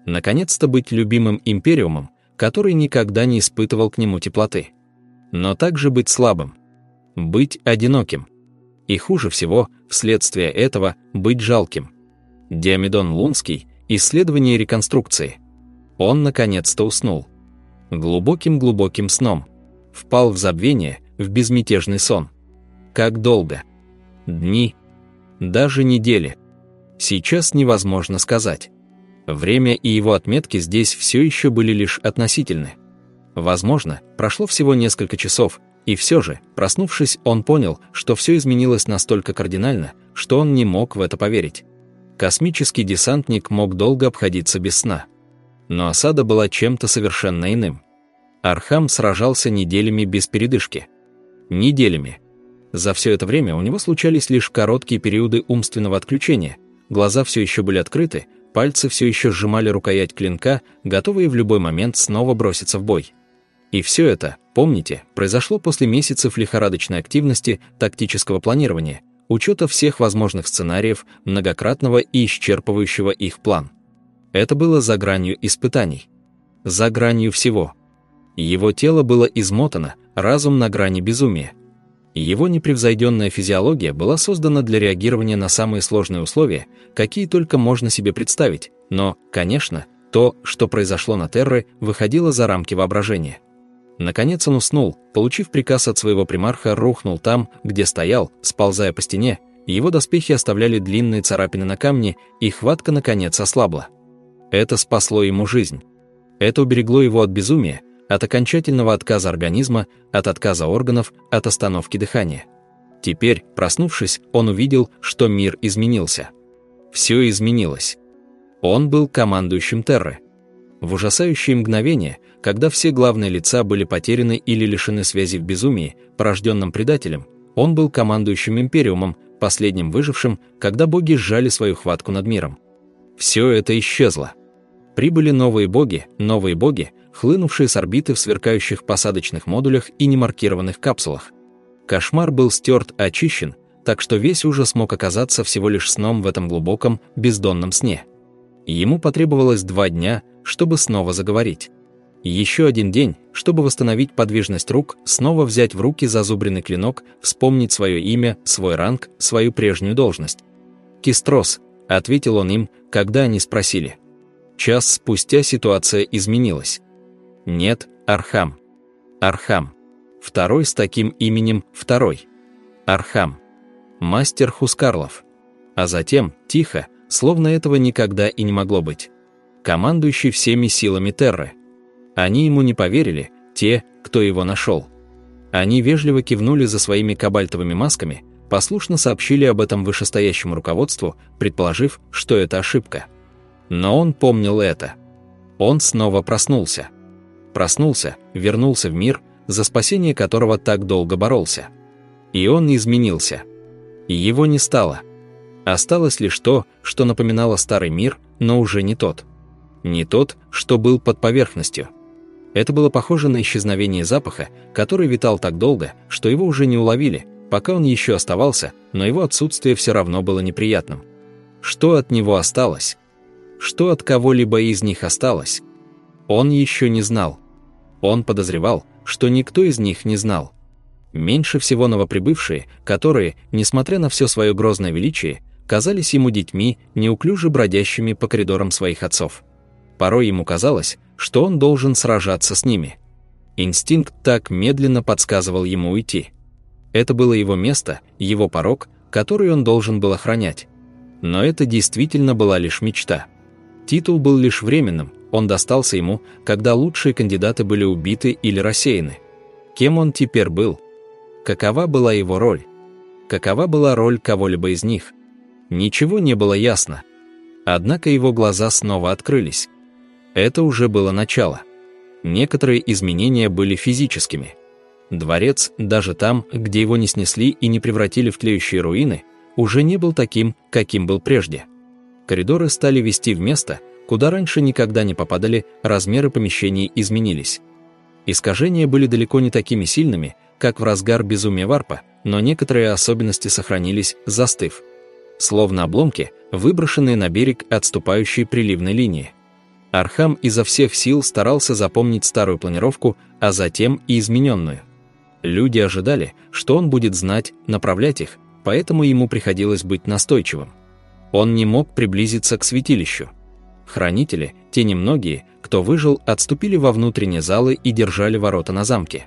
Наконец-то быть любимым империумом, который никогда не испытывал к нему теплоты. Но также быть слабым. Быть одиноким. И хуже всего, вследствие этого, быть жалким. Диамедон Лунский, исследование реконструкции. Он наконец-то уснул. Глубоким-глубоким сном. Впал в забвение, в безмятежный сон. Как долго? Дни? Даже недели? Сейчас невозможно сказать. Время и его отметки здесь все еще были лишь относительны. Возможно, прошло всего несколько часов, и все же, проснувшись, он понял, что все изменилось настолько кардинально, что он не мог в это поверить. Космический десантник мог долго обходиться без сна. Но осада была чем-то совершенно иным. Архам сражался неделями без передышки. Неделями. За все это время у него случались лишь короткие периоды умственного отключения, глаза все еще были открыты, пальцы все еще сжимали рукоять клинка, готовые в любой момент снова броситься в бой. И все это, помните, произошло после месяцев лихорадочной активности тактического планирования, учета всех возможных сценариев, многократного и исчерпывающего их план. Это было за гранью испытаний. За гранью всего. Его тело было измотано, разум на грани безумия. Его непревзойденная физиология была создана для реагирования на самые сложные условия, какие только можно себе представить, но, конечно, то, что произошло на Терре, выходило за рамки воображения. Наконец он уснул, получив приказ от своего примарха, рухнул там, где стоял, сползая по стене, его доспехи оставляли длинные царапины на камне, и хватка наконец ослабла. Это спасло ему жизнь. Это уберегло его от безумия, от окончательного отказа организма, от отказа органов, от остановки дыхания. Теперь, проснувшись, он увидел, что мир изменился. Все изменилось. Он был командующим Терры. В ужасающие мгновения, когда все главные лица были потеряны или лишены связи в безумии, порожденном предателем, он был командующим Империумом, последним выжившим, когда боги сжали свою хватку над миром. Все это исчезло. Прибыли новые боги, новые боги, хлынувшие с орбиты в сверкающих посадочных модулях и немаркированных капсулах. Кошмар был стерт, очищен, так что весь ужас мог оказаться всего лишь сном в этом глубоком, бездонном сне. Ему потребовалось два дня, чтобы снова заговорить. Еще один день, чтобы восстановить подвижность рук, снова взять в руки зазубренный клинок, вспомнить свое имя, свой ранг, свою прежнюю должность. «Кистрос», — ответил он им, когда они спросили. Час спустя ситуация изменилась. Нет, Архам. Архам. Второй с таким именем второй. Архам. Мастер Хускарлов. А затем, тихо, словно этого никогда и не могло быть. Командующий всеми силами Терры. Они ему не поверили, те, кто его нашел. Они вежливо кивнули за своими кобальтовыми масками, послушно сообщили об этом вышестоящему руководству, предположив, что это ошибка. Но он помнил это. Он снова проснулся. Проснулся, вернулся в мир, за спасение которого так долго боролся. И он изменился. И его не стало. Осталось лишь то, что напоминало старый мир, но уже не тот. Не тот, что был под поверхностью. Это было похоже на исчезновение запаха, который витал так долго, что его уже не уловили, пока он еще оставался, но его отсутствие все равно было неприятным. Что от него осталось? Что от кого-либо из них осталось? Он еще не знал. Он подозревал, что никто из них не знал. Меньше всего новоприбывшие, которые, несмотря на все свое грозное величие, казались ему детьми, неуклюже бродящими по коридорам своих отцов. Порой ему казалось, что он должен сражаться с ними. Инстинкт так медленно подсказывал ему уйти. Это было его место, его порог, который он должен был охранять. Но это действительно была лишь мечта. Титул был лишь временным, он достался ему, когда лучшие кандидаты были убиты или рассеяны. Кем он теперь был? Какова была его роль? Какова была роль кого-либо из них? Ничего не было ясно. Однако его глаза снова открылись. Это уже было начало. Некоторые изменения были физическими. Дворец, даже там, где его не снесли и не превратили в тлеющие руины, уже не был таким, каким был прежде. Коридоры стали вести в место, куда раньше никогда не попадали, размеры помещений изменились. Искажения были далеко не такими сильными, как в разгар безумия варпа, но некоторые особенности сохранились, застыв. словно обломки, выброшенные на берег отступающей приливной линии. Архам изо всех сил старался запомнить старую планировку, а затем и измененную. Люди ожидали, что он будет знать, направлять их, поэтому ему приходилось быть настойчивым. Он не мог приблизиться к святилищу. Хранители, те немногие, кто выжил, отступили во внутренние залы и держали ворота на замке.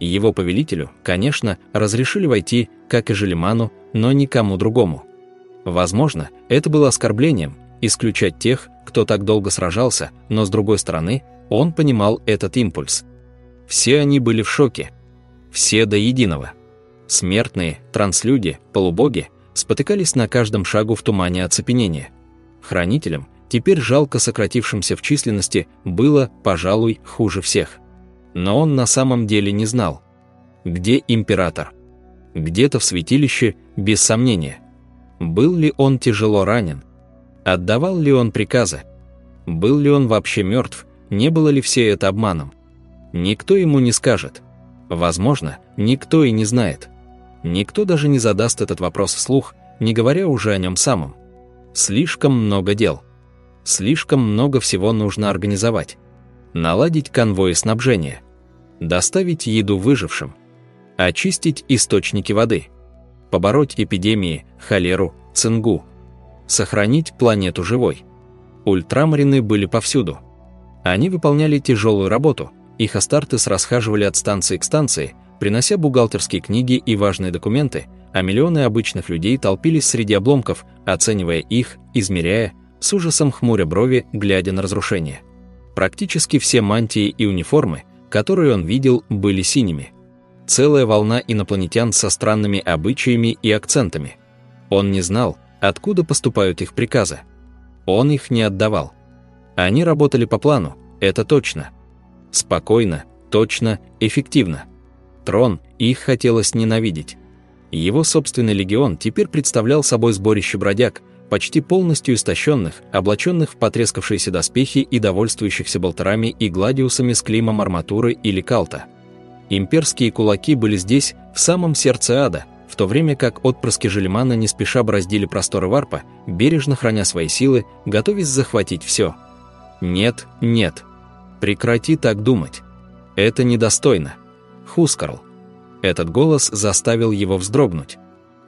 Его повелителю, конечно, разрешили войти, как и Жиллиману, но никому другому. Возможно, это было оскорблением, исключать тех, кто так долго сражался, но с другой стороны, он понимал этот импульс. Все они были в шоке. Все до единого. Смертные, транслюди, полубоги спотыкались на каждом шагу в тумане оцепенения. Хранителям, теперь жалко сократившимся в численности, было, пожалуй, хуже всех. Но он на самом деле не знал. Где император? Где-то в святилище, без сомнения. Был ли он тяжело ранен? Отдавал ли он приказы? Был ли он вообще мертв? Не было ли все это обманом? Никто ему не скажет. Возможно, никто и не знает. Никто даже не задаст этот вопрос вслух, не говоря уже о нем самом. Слишком много дел. Слишком много всего нужно организовать. Наладить конвои снабжения. Доставить еду выжившим. Очистить источники воды. Побороть эпидемии, холеру, цингу. Сохранить планету живой. Ультрамарины были повсюду. Они выполняли тяжелую работу, их астартес расхаживали от станции к станции, принося бухгалтерские книги и важные документы, а миллионы обычных людей толпились среди обломков, оценивая их, измеряя, с ужасом хмуря брови, глядя на разрушение. Практически все мантии и униформы, которые он видел, были синими. Целая волна инопланетян со странными обычаями и акцентами. Он не знал, откуда поступают их приказы. Он их не отдавал. Они работали по плану, это точно. Спокойно, точно, эффективно. Трон, их хотелось ненавидеть. Его собственный легион теперь представлял собой сборище бродяг, почти полностью истощенных, облаченных в потрескавшиеся доспехи и довольствующихся болтерами и гладиусами с клеймом арматуры или калта. Имперские кулаки были здесь, в самом сердце ада, в то время как отпрыски Желемана не спеша бороздили просторы варпа, бережно храня свои силы, готовясь захватить все. Нет, нет. Прекрати так думать. Это недостойно. Хускарл. Этот голос заставил его вздрогнуть.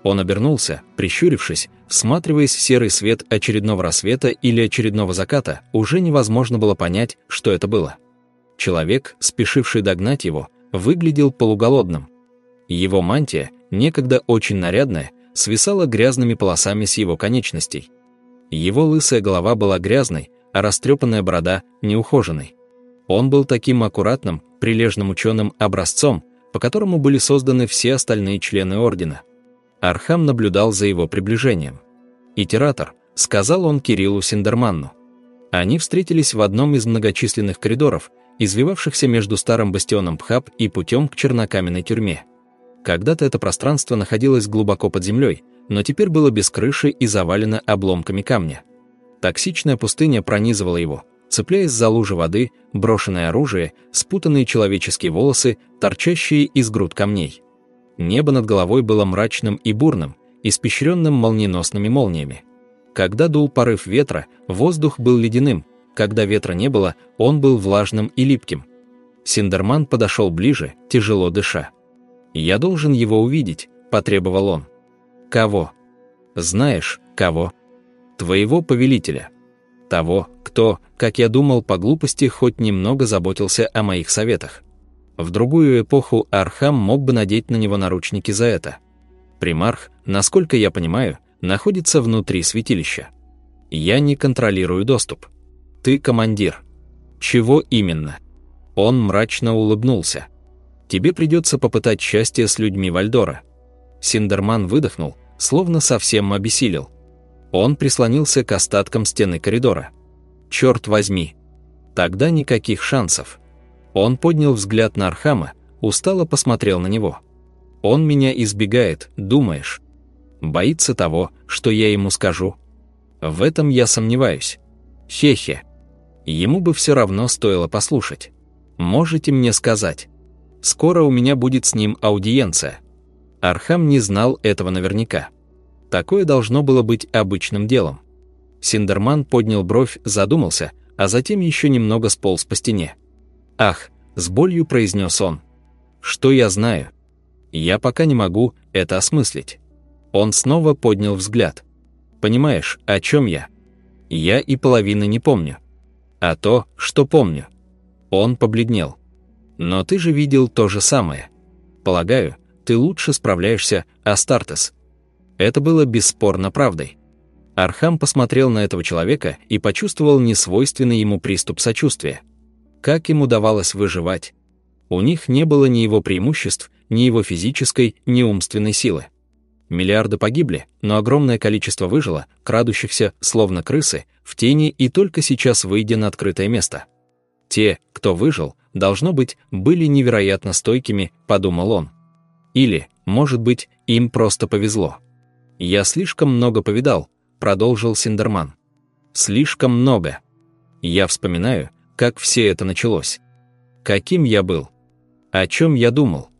Он обернулся, прищурившись, всматриваясь в серый свет очередного рассвета или очередного заката, уже невозможно было понять, что это было. Человек, спешивший догнать его, выглядел полуголодным. Его мантия, некогда очень нарядная, свисала грязными полосами с его конечностей. Его лысая голова была грязной, а растрепанная борода – неухоженной. Он был таким аккуратным, прилежным ученым образцом, по которому были созданы все остальные члены Ордена. Архам наблюдал за его приближением. «Итератор», — сказал он Кириллу Синдерманну. Они встретились в одном из многочисленных коридоров, извивавшихся между старым бастионом Бхаб и путем к чернокаменной тюрьме. Когда-то это пространство находилось глубоко под землей, но теперь было без крыши и завалено обломками камня. Токсичная пустыня пронизывала его, цепляясь за лужи воды, брошенное оружие, спутанные человеческие волосы, торчащие из груд камней. Небо над головой было мрачным и бурным, испещренным молниеносными молниями. Когда дул порыв ветра, воздух был ледяным, когда ветра не было, он был влажным и липким. Синдерман подошел ближе, тяжело дыша. «Я должен его увидеть», — потребовал он. «Кого?» «Знаешь, кого?» «Твоего повелителя» того, кто, как я думал по глупости, хоть немного заботился о моих советах. В другую эпоху Архам мог бы надеть на него наручники за это. Примарх, насколько я понимаю, находится внутри святилища. Я не контролирую доступ. Ты командир. Чего именно? Он мрачно улыбнулся. Тебе придется попытать счастье с людьми Вальдора. Синдерман выдохнул, словно совсем обессилел. Он прислонился к остаткам стены коридора. «Черт возьми! Тогда никаких шансов!» Он поднял взгляд на Архама, устало посмотрел на него. «Он меня избегает, думаешь? Боится того, что я ему скажу? В этом я сомневаюсь. Хехе. Ему бы все равно стоило послушать. Можете мне сказать? Скоро у меня будет с ним аудиенция». Архам не знал этого наверняка. Такое должно было быть обычным делом. Синдерман поднял бровь, задумался, а затем еще немного сполз по стене. «Ах!» – с болью произнес он. «Что я знаю? Я пока не могу это осмыслить». Он снова поднял взгляд. «Понимаешь, о чем я? Я и половины не помню. А то, что помню». Он побледнел. «Но ты же видел то же самое. Полагаю, ты лучше справляешься, Астартес». Это было бесспорно правдой. Архам посмотрел на этого человека и почувствовал несвойственный ему приступ сочувствия. Как им удавалось выживать? У них не было ни его преимуществ, ни его физической, ни умственной силы. Миллиарды погибли, но огромное количество выжило, крадущихся, словно крысы, в тени и только сейчас выйдя на открытое место. Те, кто выжил, должно быть, были невероятно стойкими, подумал он. Или, может быть, им просто повезло. Я слишком много повидал, продолжил Синдерман. Слишком много. Я вспоминаю, как все это началось. Каким я был? О чем я думал?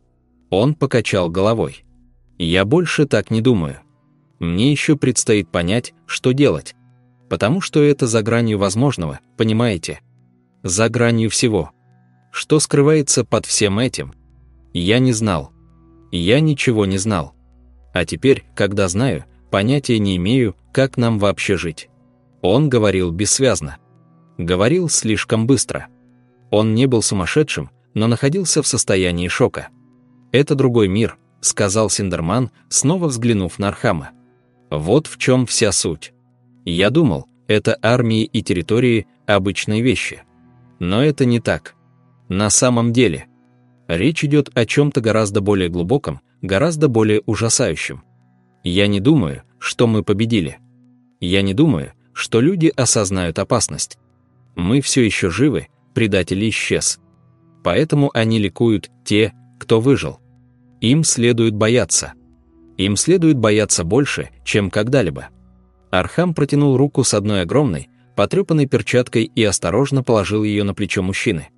Он покачал головой. Я больше так не думаю. Мне еще предстоит понять, что делать. Потому что это за гранью возможного, понимаете? За гранью всего. Что скрывается под всем этим? Я не знал. Я ничего не знал. А теперь, когда знаю, понятия не имею, как нам вообще жить. Он говорил бессвязно. Говорил слишком быстро. Он не был сумасшедшим, но находился в состоянии шока. «Это другой мир», — сказал Синдерман, снова взглянув на Архама. «Вот в чем вся суть. Я думал, это армии и территории — обычные вещи. Но это не так. На самом деле. Речь идет о чем-то гораздо более глубоком, гораздо более ужасающем. Я не думаю, что мы победили. Я не думаю, что люди осознают опасность. Мы все еще живы, предатель исчез. Поэтому они ликуют те, кто выжил. Им следует бояться. Им следует бояться больше, чем когда-либо. Архам протянул руку с одной огромной, потрепанной перчаткой и осторожно положил ее на плечо мужчины.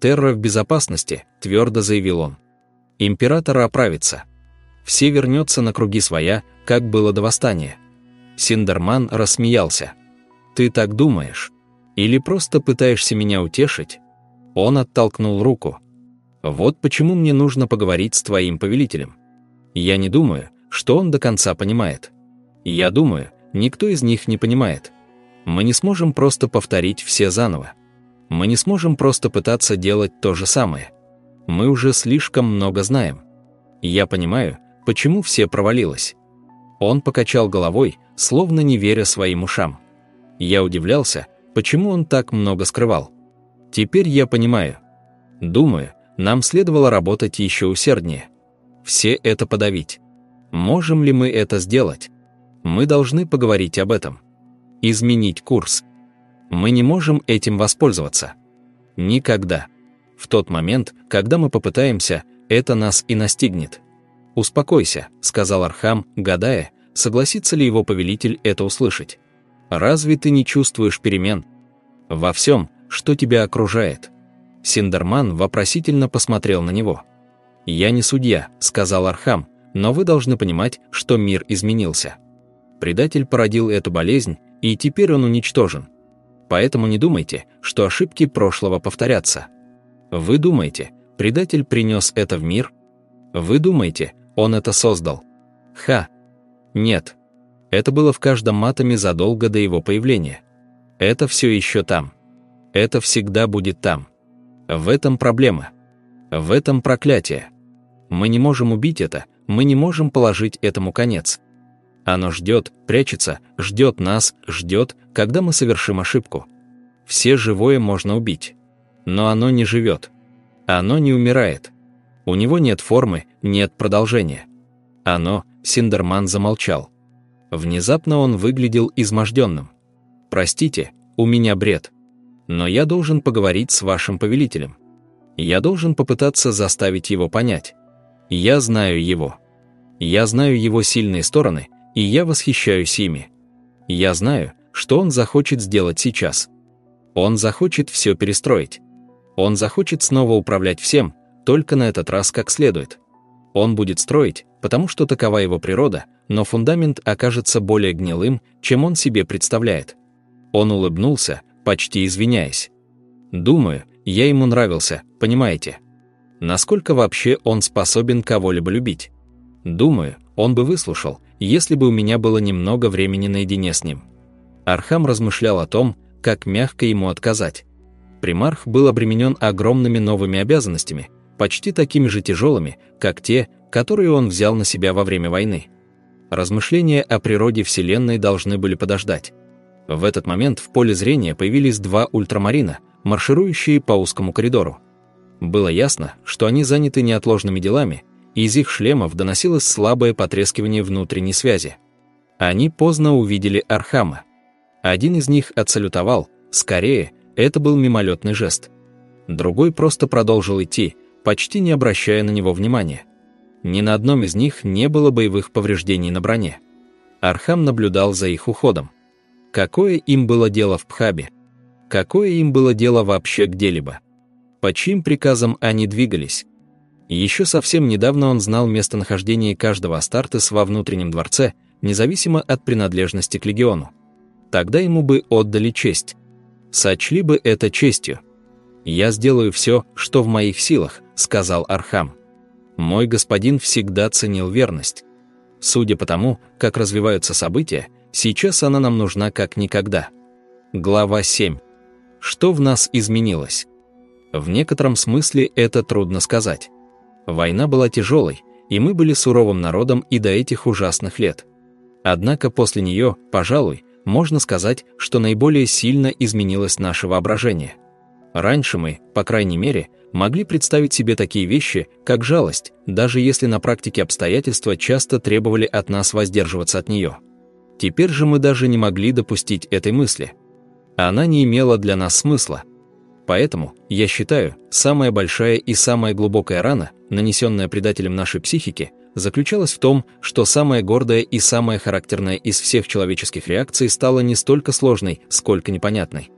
«Терра в безопасности», — твердо заявил он. «Император оправится. Все вернется на круги своя, как было до восстания». Синдерман рассмеялся. «Ты так думаешь? Или просто пытаешься меня утешить?» Он оттолкнул руку. «Вот почему мне нужно поговорить с твоим повелителем. Я не думаю, что он до конца понимает. Я думаю, никто из них не понимает. Мы не сможем просто повторить все заново. Мы не сможем просто пытаться делать то же самое. Мы уже слишком много знаем. Я понимаю, почему все провалилось. Он покачал головой, словно не веря своим ушам. Я удивлялся, почему он так много скрывал. Теперь я понимаю. Думаю, нам следовало работать еще усерднее. Все это подавить. Можем ли мы это сделать? Мы должны поговорить об этом. Изменить курс. Мы не можем этим воспользоваться. Никогда. В тот момент, когда мы попытаемся, это нас и настигнет. «Успокойся», — сказал Архам, гадая, согласится ли его повелитель это услышать. «Разве ты не чувствуешь перемен? Во всем, что тебя окружает?» Синдерман вопросительно посмотрел на него. «Я не судья», — сказал Архам, «но вы должны понимать, что мир изменился. Предатель породил эту болезнь, и теперь он уничтожен. Поэтому не думайте, что ошибки прошлого повторятся. Вы думаете, предатель принес это в мир? Вы думаете, он это создал? Ха, нет. Это было в каждом атоме задолго до его появления. Это все еще там. Это всегда будет там. В этом проблема. В этом проклятие. Мы не можем убить это, мы не можем положить этому конец. Оно ждет, прячется, ждет нас, ждет, когда мы совершим ошибку. Все живое можно убить. Но оно не живет. Оно не умирает. У него нет формы, нет продолжения. Оно Синдерман замолчал. Внезапно он выглядел изможденным. «Простите, у меня бред. Но я должен поговорить с вашим повелителем. Я должен попытаться заставить его понять. Я знаю его. Я знаю его сильные стороны, и я восхищаюсь ими. Я знаю, что он захочет сделать сейчас. Он захочет все перестроить. Он захочет снова управлять всем, только на этот раз как следует. Он будет строить, потому что такова его природа, но фундамент окажется более гнилым, чем он себе представляет. Он улыбнулся, почти извиняясь. Думаю, я ему нравился, понимаете? Насколько вообще он способен кого-либо любить? Думаю, он бы выслушал, если бы у меня было немного времени наедине с ним. Архам размышлял о том, как мягко ему отказать. Примарх был обременен огромными новыми обязанностями, почти такими же тяжелыми, как те, которые он взял на себя во время войны. Размышления о природе Вселенной должны были подождать. В этот момент в поле зрения появились два ультрамарина, марширующие по узкому коридору. Было ясно, что они заняты неотложными делами, и из их шлемов доносилось слабое потрескивание внутренней связи. Они поздно увидели Архама. Один из них отсалютовал, скорее, это был мимолетный жест. Другой просто продолжил идти, почти не обращая на него внимания. Ни на одном из них не было боевых повреждений на броне. Архам наблюдал за их уходом. Какое им было дело в Бхабе? Какое им было дело вообще где-либо? По чьим приказам они двигались? Еще совсем недавно он знал местонахождение каждого Астартес во внутреннем дворце, независимо от принадлежности к легиону. Тогда ему бы отдали честь. Сочли бы это честью. «Я сделаю все, что в моих силах», — сказал Архам. «Мой господин всегда ценил верность. Судя по тому, как развиваются события, сейчас она нам нужна как никогда». Глава 7. Что в нас изменилось? В некотором смысле это трудно сказать. Война была тяжелой, и мы были суровым народом и до этих ужасных лет. Однако после нее, пожалуй, можно сказать, что наиболее сильно изменилось наше воображение – Раньше мы, по крайней мере, могли представить себе такие вещи, как жалость, даже если на практике обстоятельства часто требовали от нас воздерживаться от нее. Теперь же мы даже не могли допустить этой мысли. Она не имела для нас смысла. Поэтому, я считаю, самая большая и самая глубокая рана, нанесенная предателем нашей психики, заключалась в том, что самая гордая и самая характерная из всех человеческих реакций стала не столько сложной, сколько непонятной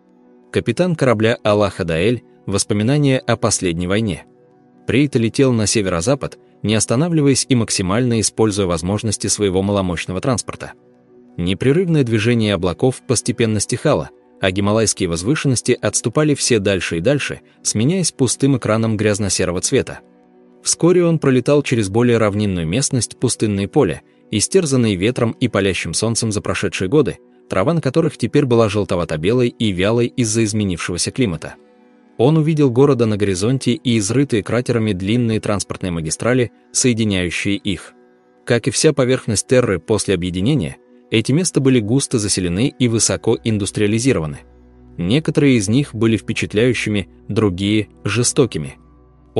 капитан корабля Аллаха Даэль «Воспоминания о последней войне». Прейта летел на северо-запад, не останавливаясь и максимально используя возможности своего маломощного транспорта. Непрерывное движение облаков постепенно стихало, а гималайские возвышенности отступали все дальше и дальше, сменяясь пустым экраном грязно-серого цвета. Вскоре он пролетал через более равнинную местность пустынные поля, истерзанные ветром и палящим солнцем за прошедшие годы, трава на которых теперь была желтовато-белой и вялой из-за изменившегося климата. Он увидел города на горизонте и изрытые кратерами длинные транспортные магистрали, соединяющие их. Как и вся поверхность Терры после объединения, эти места были густо заселены и высоко индустриализированы. Некоторые из них были впечатляющими, другие – жестокими.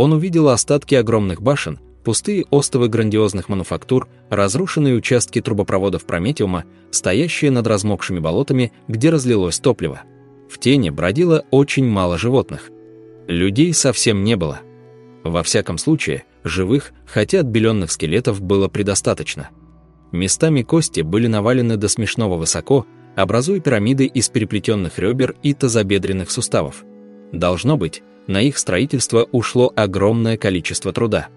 Он увидел остатки огромных башен, пустые остовы грандиозных мануфактур, разрушенные участки трубопроводов Прометиума, стоящие над размокшими болотами, где разлилось топливо. В тени бродило очень мало животных. Людей совсем не было. Во всяком случае, живых, хотя отбеленных скелетов было предостаточно. Местами кости были навалены до смешного высоко, образуя пирамиды из переплетенных ребер и тазобедренных суставов. Должно быть, на их строительство ушло огромное количество труда.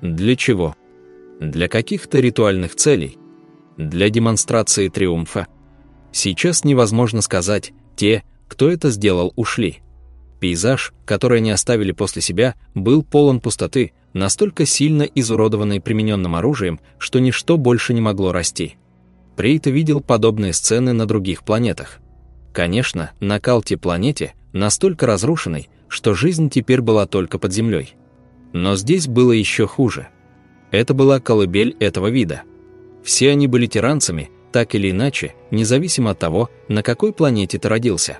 Для чего? Для каких-то ритуальных целей? Для демонстрации триумфа? Сейчас невозможно сказать, те, кто это сделал, ушли. Пейзаж, который они оставили после себя, был полон пустоты, настолько сильно изуродованный примененным оружием, что ничто больше не могло расти. Прейта видел подобные сцены на других планетах. Конечно, на Калте планете настолько разрушенной, что жизнь теперь была только под землей. Но здесь было еще хуже. Это была колыбель этого вида. Все они были тиранцами, так или иначе, независимо от того, на какой планете ты родился.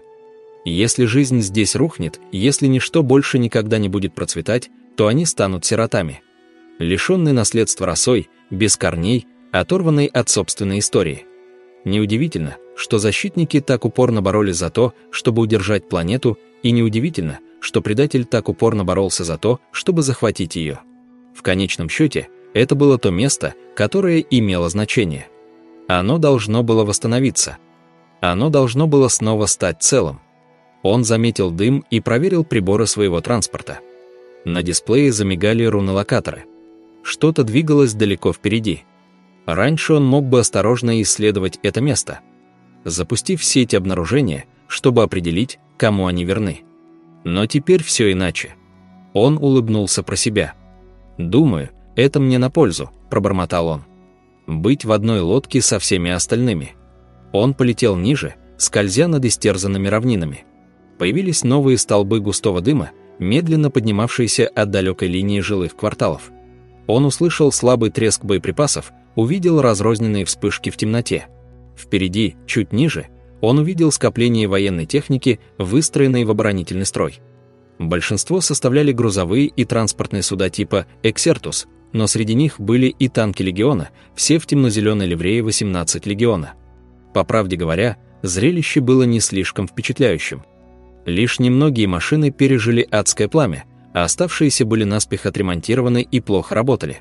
Если жизнь здесь рухнет, если ничто больше никогда не будет процветать, то они станут сиротами. Лишенные наследства росой, без корней, оторванной от собственной истории. Неудивительно, что защитники так упорно боролись за то, чтобы удержать планету, и неудивительно, что предатель так упорно боролся за то, чтобы захватить ее. В конечном счете, это было то место, которое имело значение. Оно должно было восстановиться. Оно должно было снова стать целым. Он заметил дым и проверил приборы своего транспорта. На дисплее замигали руны-локаторы. Что-то двигалось далеко впереди. Раньше он мог бы осторожно исследовать это место, запустив сеть обнаружения, чтобы определить, кому они верны. Но теперь все иначе. Он улыбнулся про себя. «Думаю, это мне на пользу», – пробормотал он. «Быть в одной лодке со всеми остальными». Он полетел ниже, скользя над истерзанными равнинами. Появились новые столбы густого дыма, медленно поднимавшиеся от далекой линии жилых кварталов. Он услышал слабый треск боеприпасов, увидел разрозненные вспышки в темноте. Впереди, чуть ниже, он увидел скопление военной техники, выстроенной в оборонительный строй. Большинство составляли грузовые и транспортные суда типа «Эксертус», но среди них были и танки легиона, все в темно-зеленой ливрее 18 легиона. По правде говоря, зрелище было не слишком впечатляющим. Лишь немногие машины пережили адское пламя, а оставшиеся были наспех отремонтированы и плохо работали.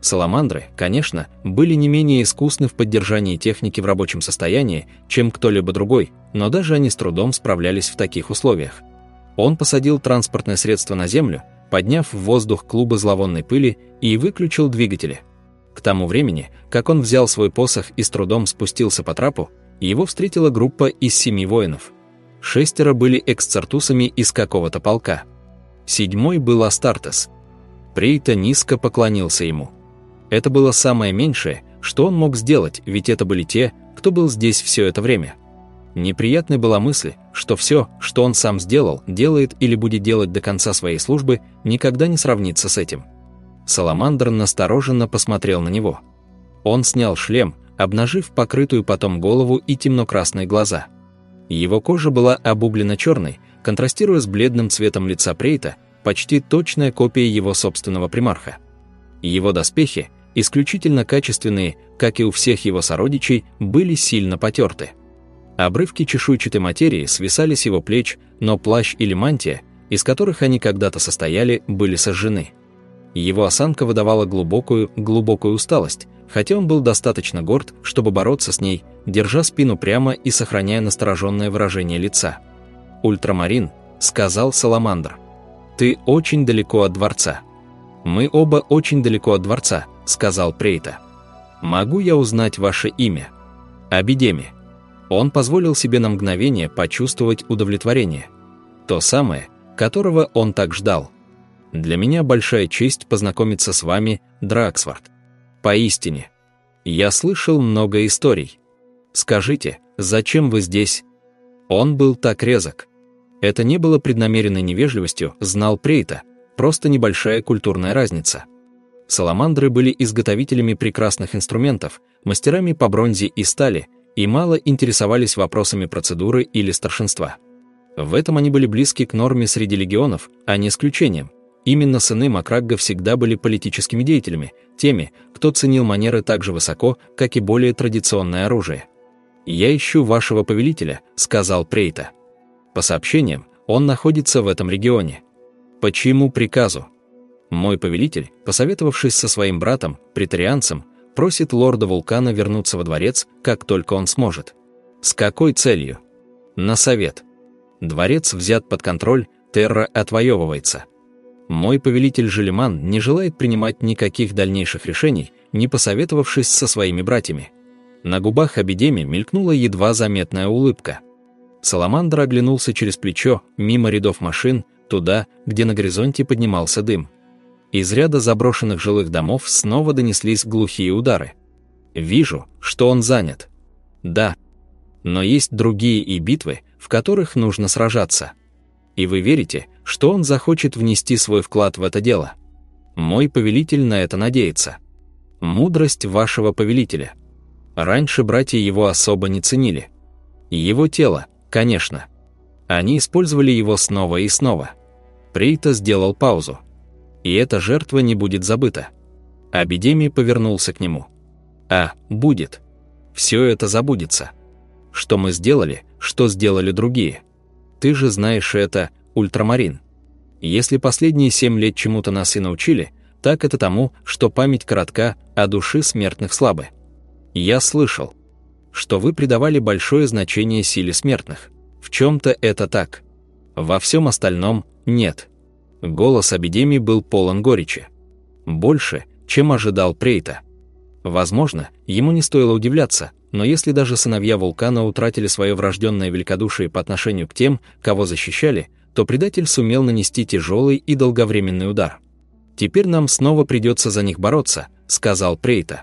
Саламандры, конечно, были не менее искусны в поддержании техники в рабочем состоянии, чем кто-либо другой, но даже они с трудом справлялись в таких условиях. Он посадил транспортное средство на землю, подняв в воздух клубы зловонной пыли и выключил двигатели. К тому времени, как он взял свой посох и с трудом спустился по трапу, его встретила группа из семи воинов. Шестеро были эксцертусами из какого-то полка. Седьмой был Астартес. Прейта низко поклонился ему. Это было самое меньшее, что он мог сделать, ведь это были те, кто был здесь все это время. Неприятной была мысль, что все, что он сам сделал, делает или будет делать до конца своей службы, никогда не сравнится с этим. Саламандр настороженно посмотрел на него. Он снял шлем, обнажив покрытую потом голову и темно-красные глаза. Его кожа была обуглена черной, контрастируя с бледным цветом лица Прейта, почти точная копия его собственного примарха. Его доспехи, исключительно качественные, как и у всех его сородичей, были сильно потерты. Обрывки чешуйчатой материи свисали с его плеч, но плащ или мантия, из которых они когда-то состояли, были сожжены. Его осанка выдавала глубокую, глубокую усталость, хотя он был достаточно горд, чтобы бороться с ней, держа спину прямо и сохраняя настороженное выражение лица. «Ультрамарин», — сказал Саламандр, — «ты очень далеко от дворца». «Мы оба очень далеко от дворца», — сказал Прейта. «Могу я узнать ваше имя?» «Абидеми». Он позволил себе на мгновение почувствовать удовлетворение. То самое, которого он так ждал. «Для меня большая честь познакомиться с вами, Драксвард. Поистине. Я слышал много историй. Скажите, зачем вы здесь?» Он был так резок. Это не было преднамеренной невежливостью, знал Прейта, просто небольшая культурная разница. Саламандры были изготовителями прекрасных инструментов, мастерами по бронзе и стали, и мало интересовались вопросами процедуры или старшинства. В этом они были близки к норме среди легионов, а не исключением. Именно сыны Макрагга всегда были политическими деятелями, теми, кто ценил манеры так же высоко, как и более традиционное оружие. «Я ищу вашего повелителя», — сказал Прейта. По сообщениям, он находится в этом регионе. По чьему приказу? Мой повелитель, посоветовавшись со своим братом, претарианцем, просит лорда Вулкана вернуться во дворец, как только он сможет. С какой целью? На совет. Дворец взят под контроль, Терра отвоевывается. Мой повелитель Желеман не желает принимать никаких дальнейших решений, не посоветовавшись со своими братьями. На губах Абидеми мелькнула едва заметная улыбка. Саламандр оглянулся через плечо, мимо рядов машин, туда, где на горизонте поднимался дым. Из ряда заброшенных жилых домов снова донеслись глухие удары. «Вижу, что он занят». «Да. Но есть другие и битвы, в которых нужно сражаться. И вы верите, что он захочет внести свой вклад в это дело? Мой повелитель на это надеется. Мудрость вашего повелителя. Раньше братья его особо не ценили. Его тело, конечно. Они использовали его снова и снова. Прейта сделал паузу. И эта жертва не будет забыта. Абидеми повернулся к нему. А, будет. Все это забудется. Что мы сделали, что сделали другие. Ты же знаешь это, ультрамарин. Если последние семь лет чему-то нас и научили, так это тому, что память коротка, а души смертных слабы. Я слышал, что вы придавали большое значение силе смертных. В чем-то это так. Во всем остальном – нет. Голос Абидеми был полон горечи. Больше, чем ожидал Прейта. Возможно, ему не стоило удивляться, но если даже сыновья вулкана утратили свое врожденное великодушие по отношению к тем, кого защищали, то предатель сумел нанести тяжелый и долговременный удар. «Теперь нам снова придется за них бороться», — сказал Прейта.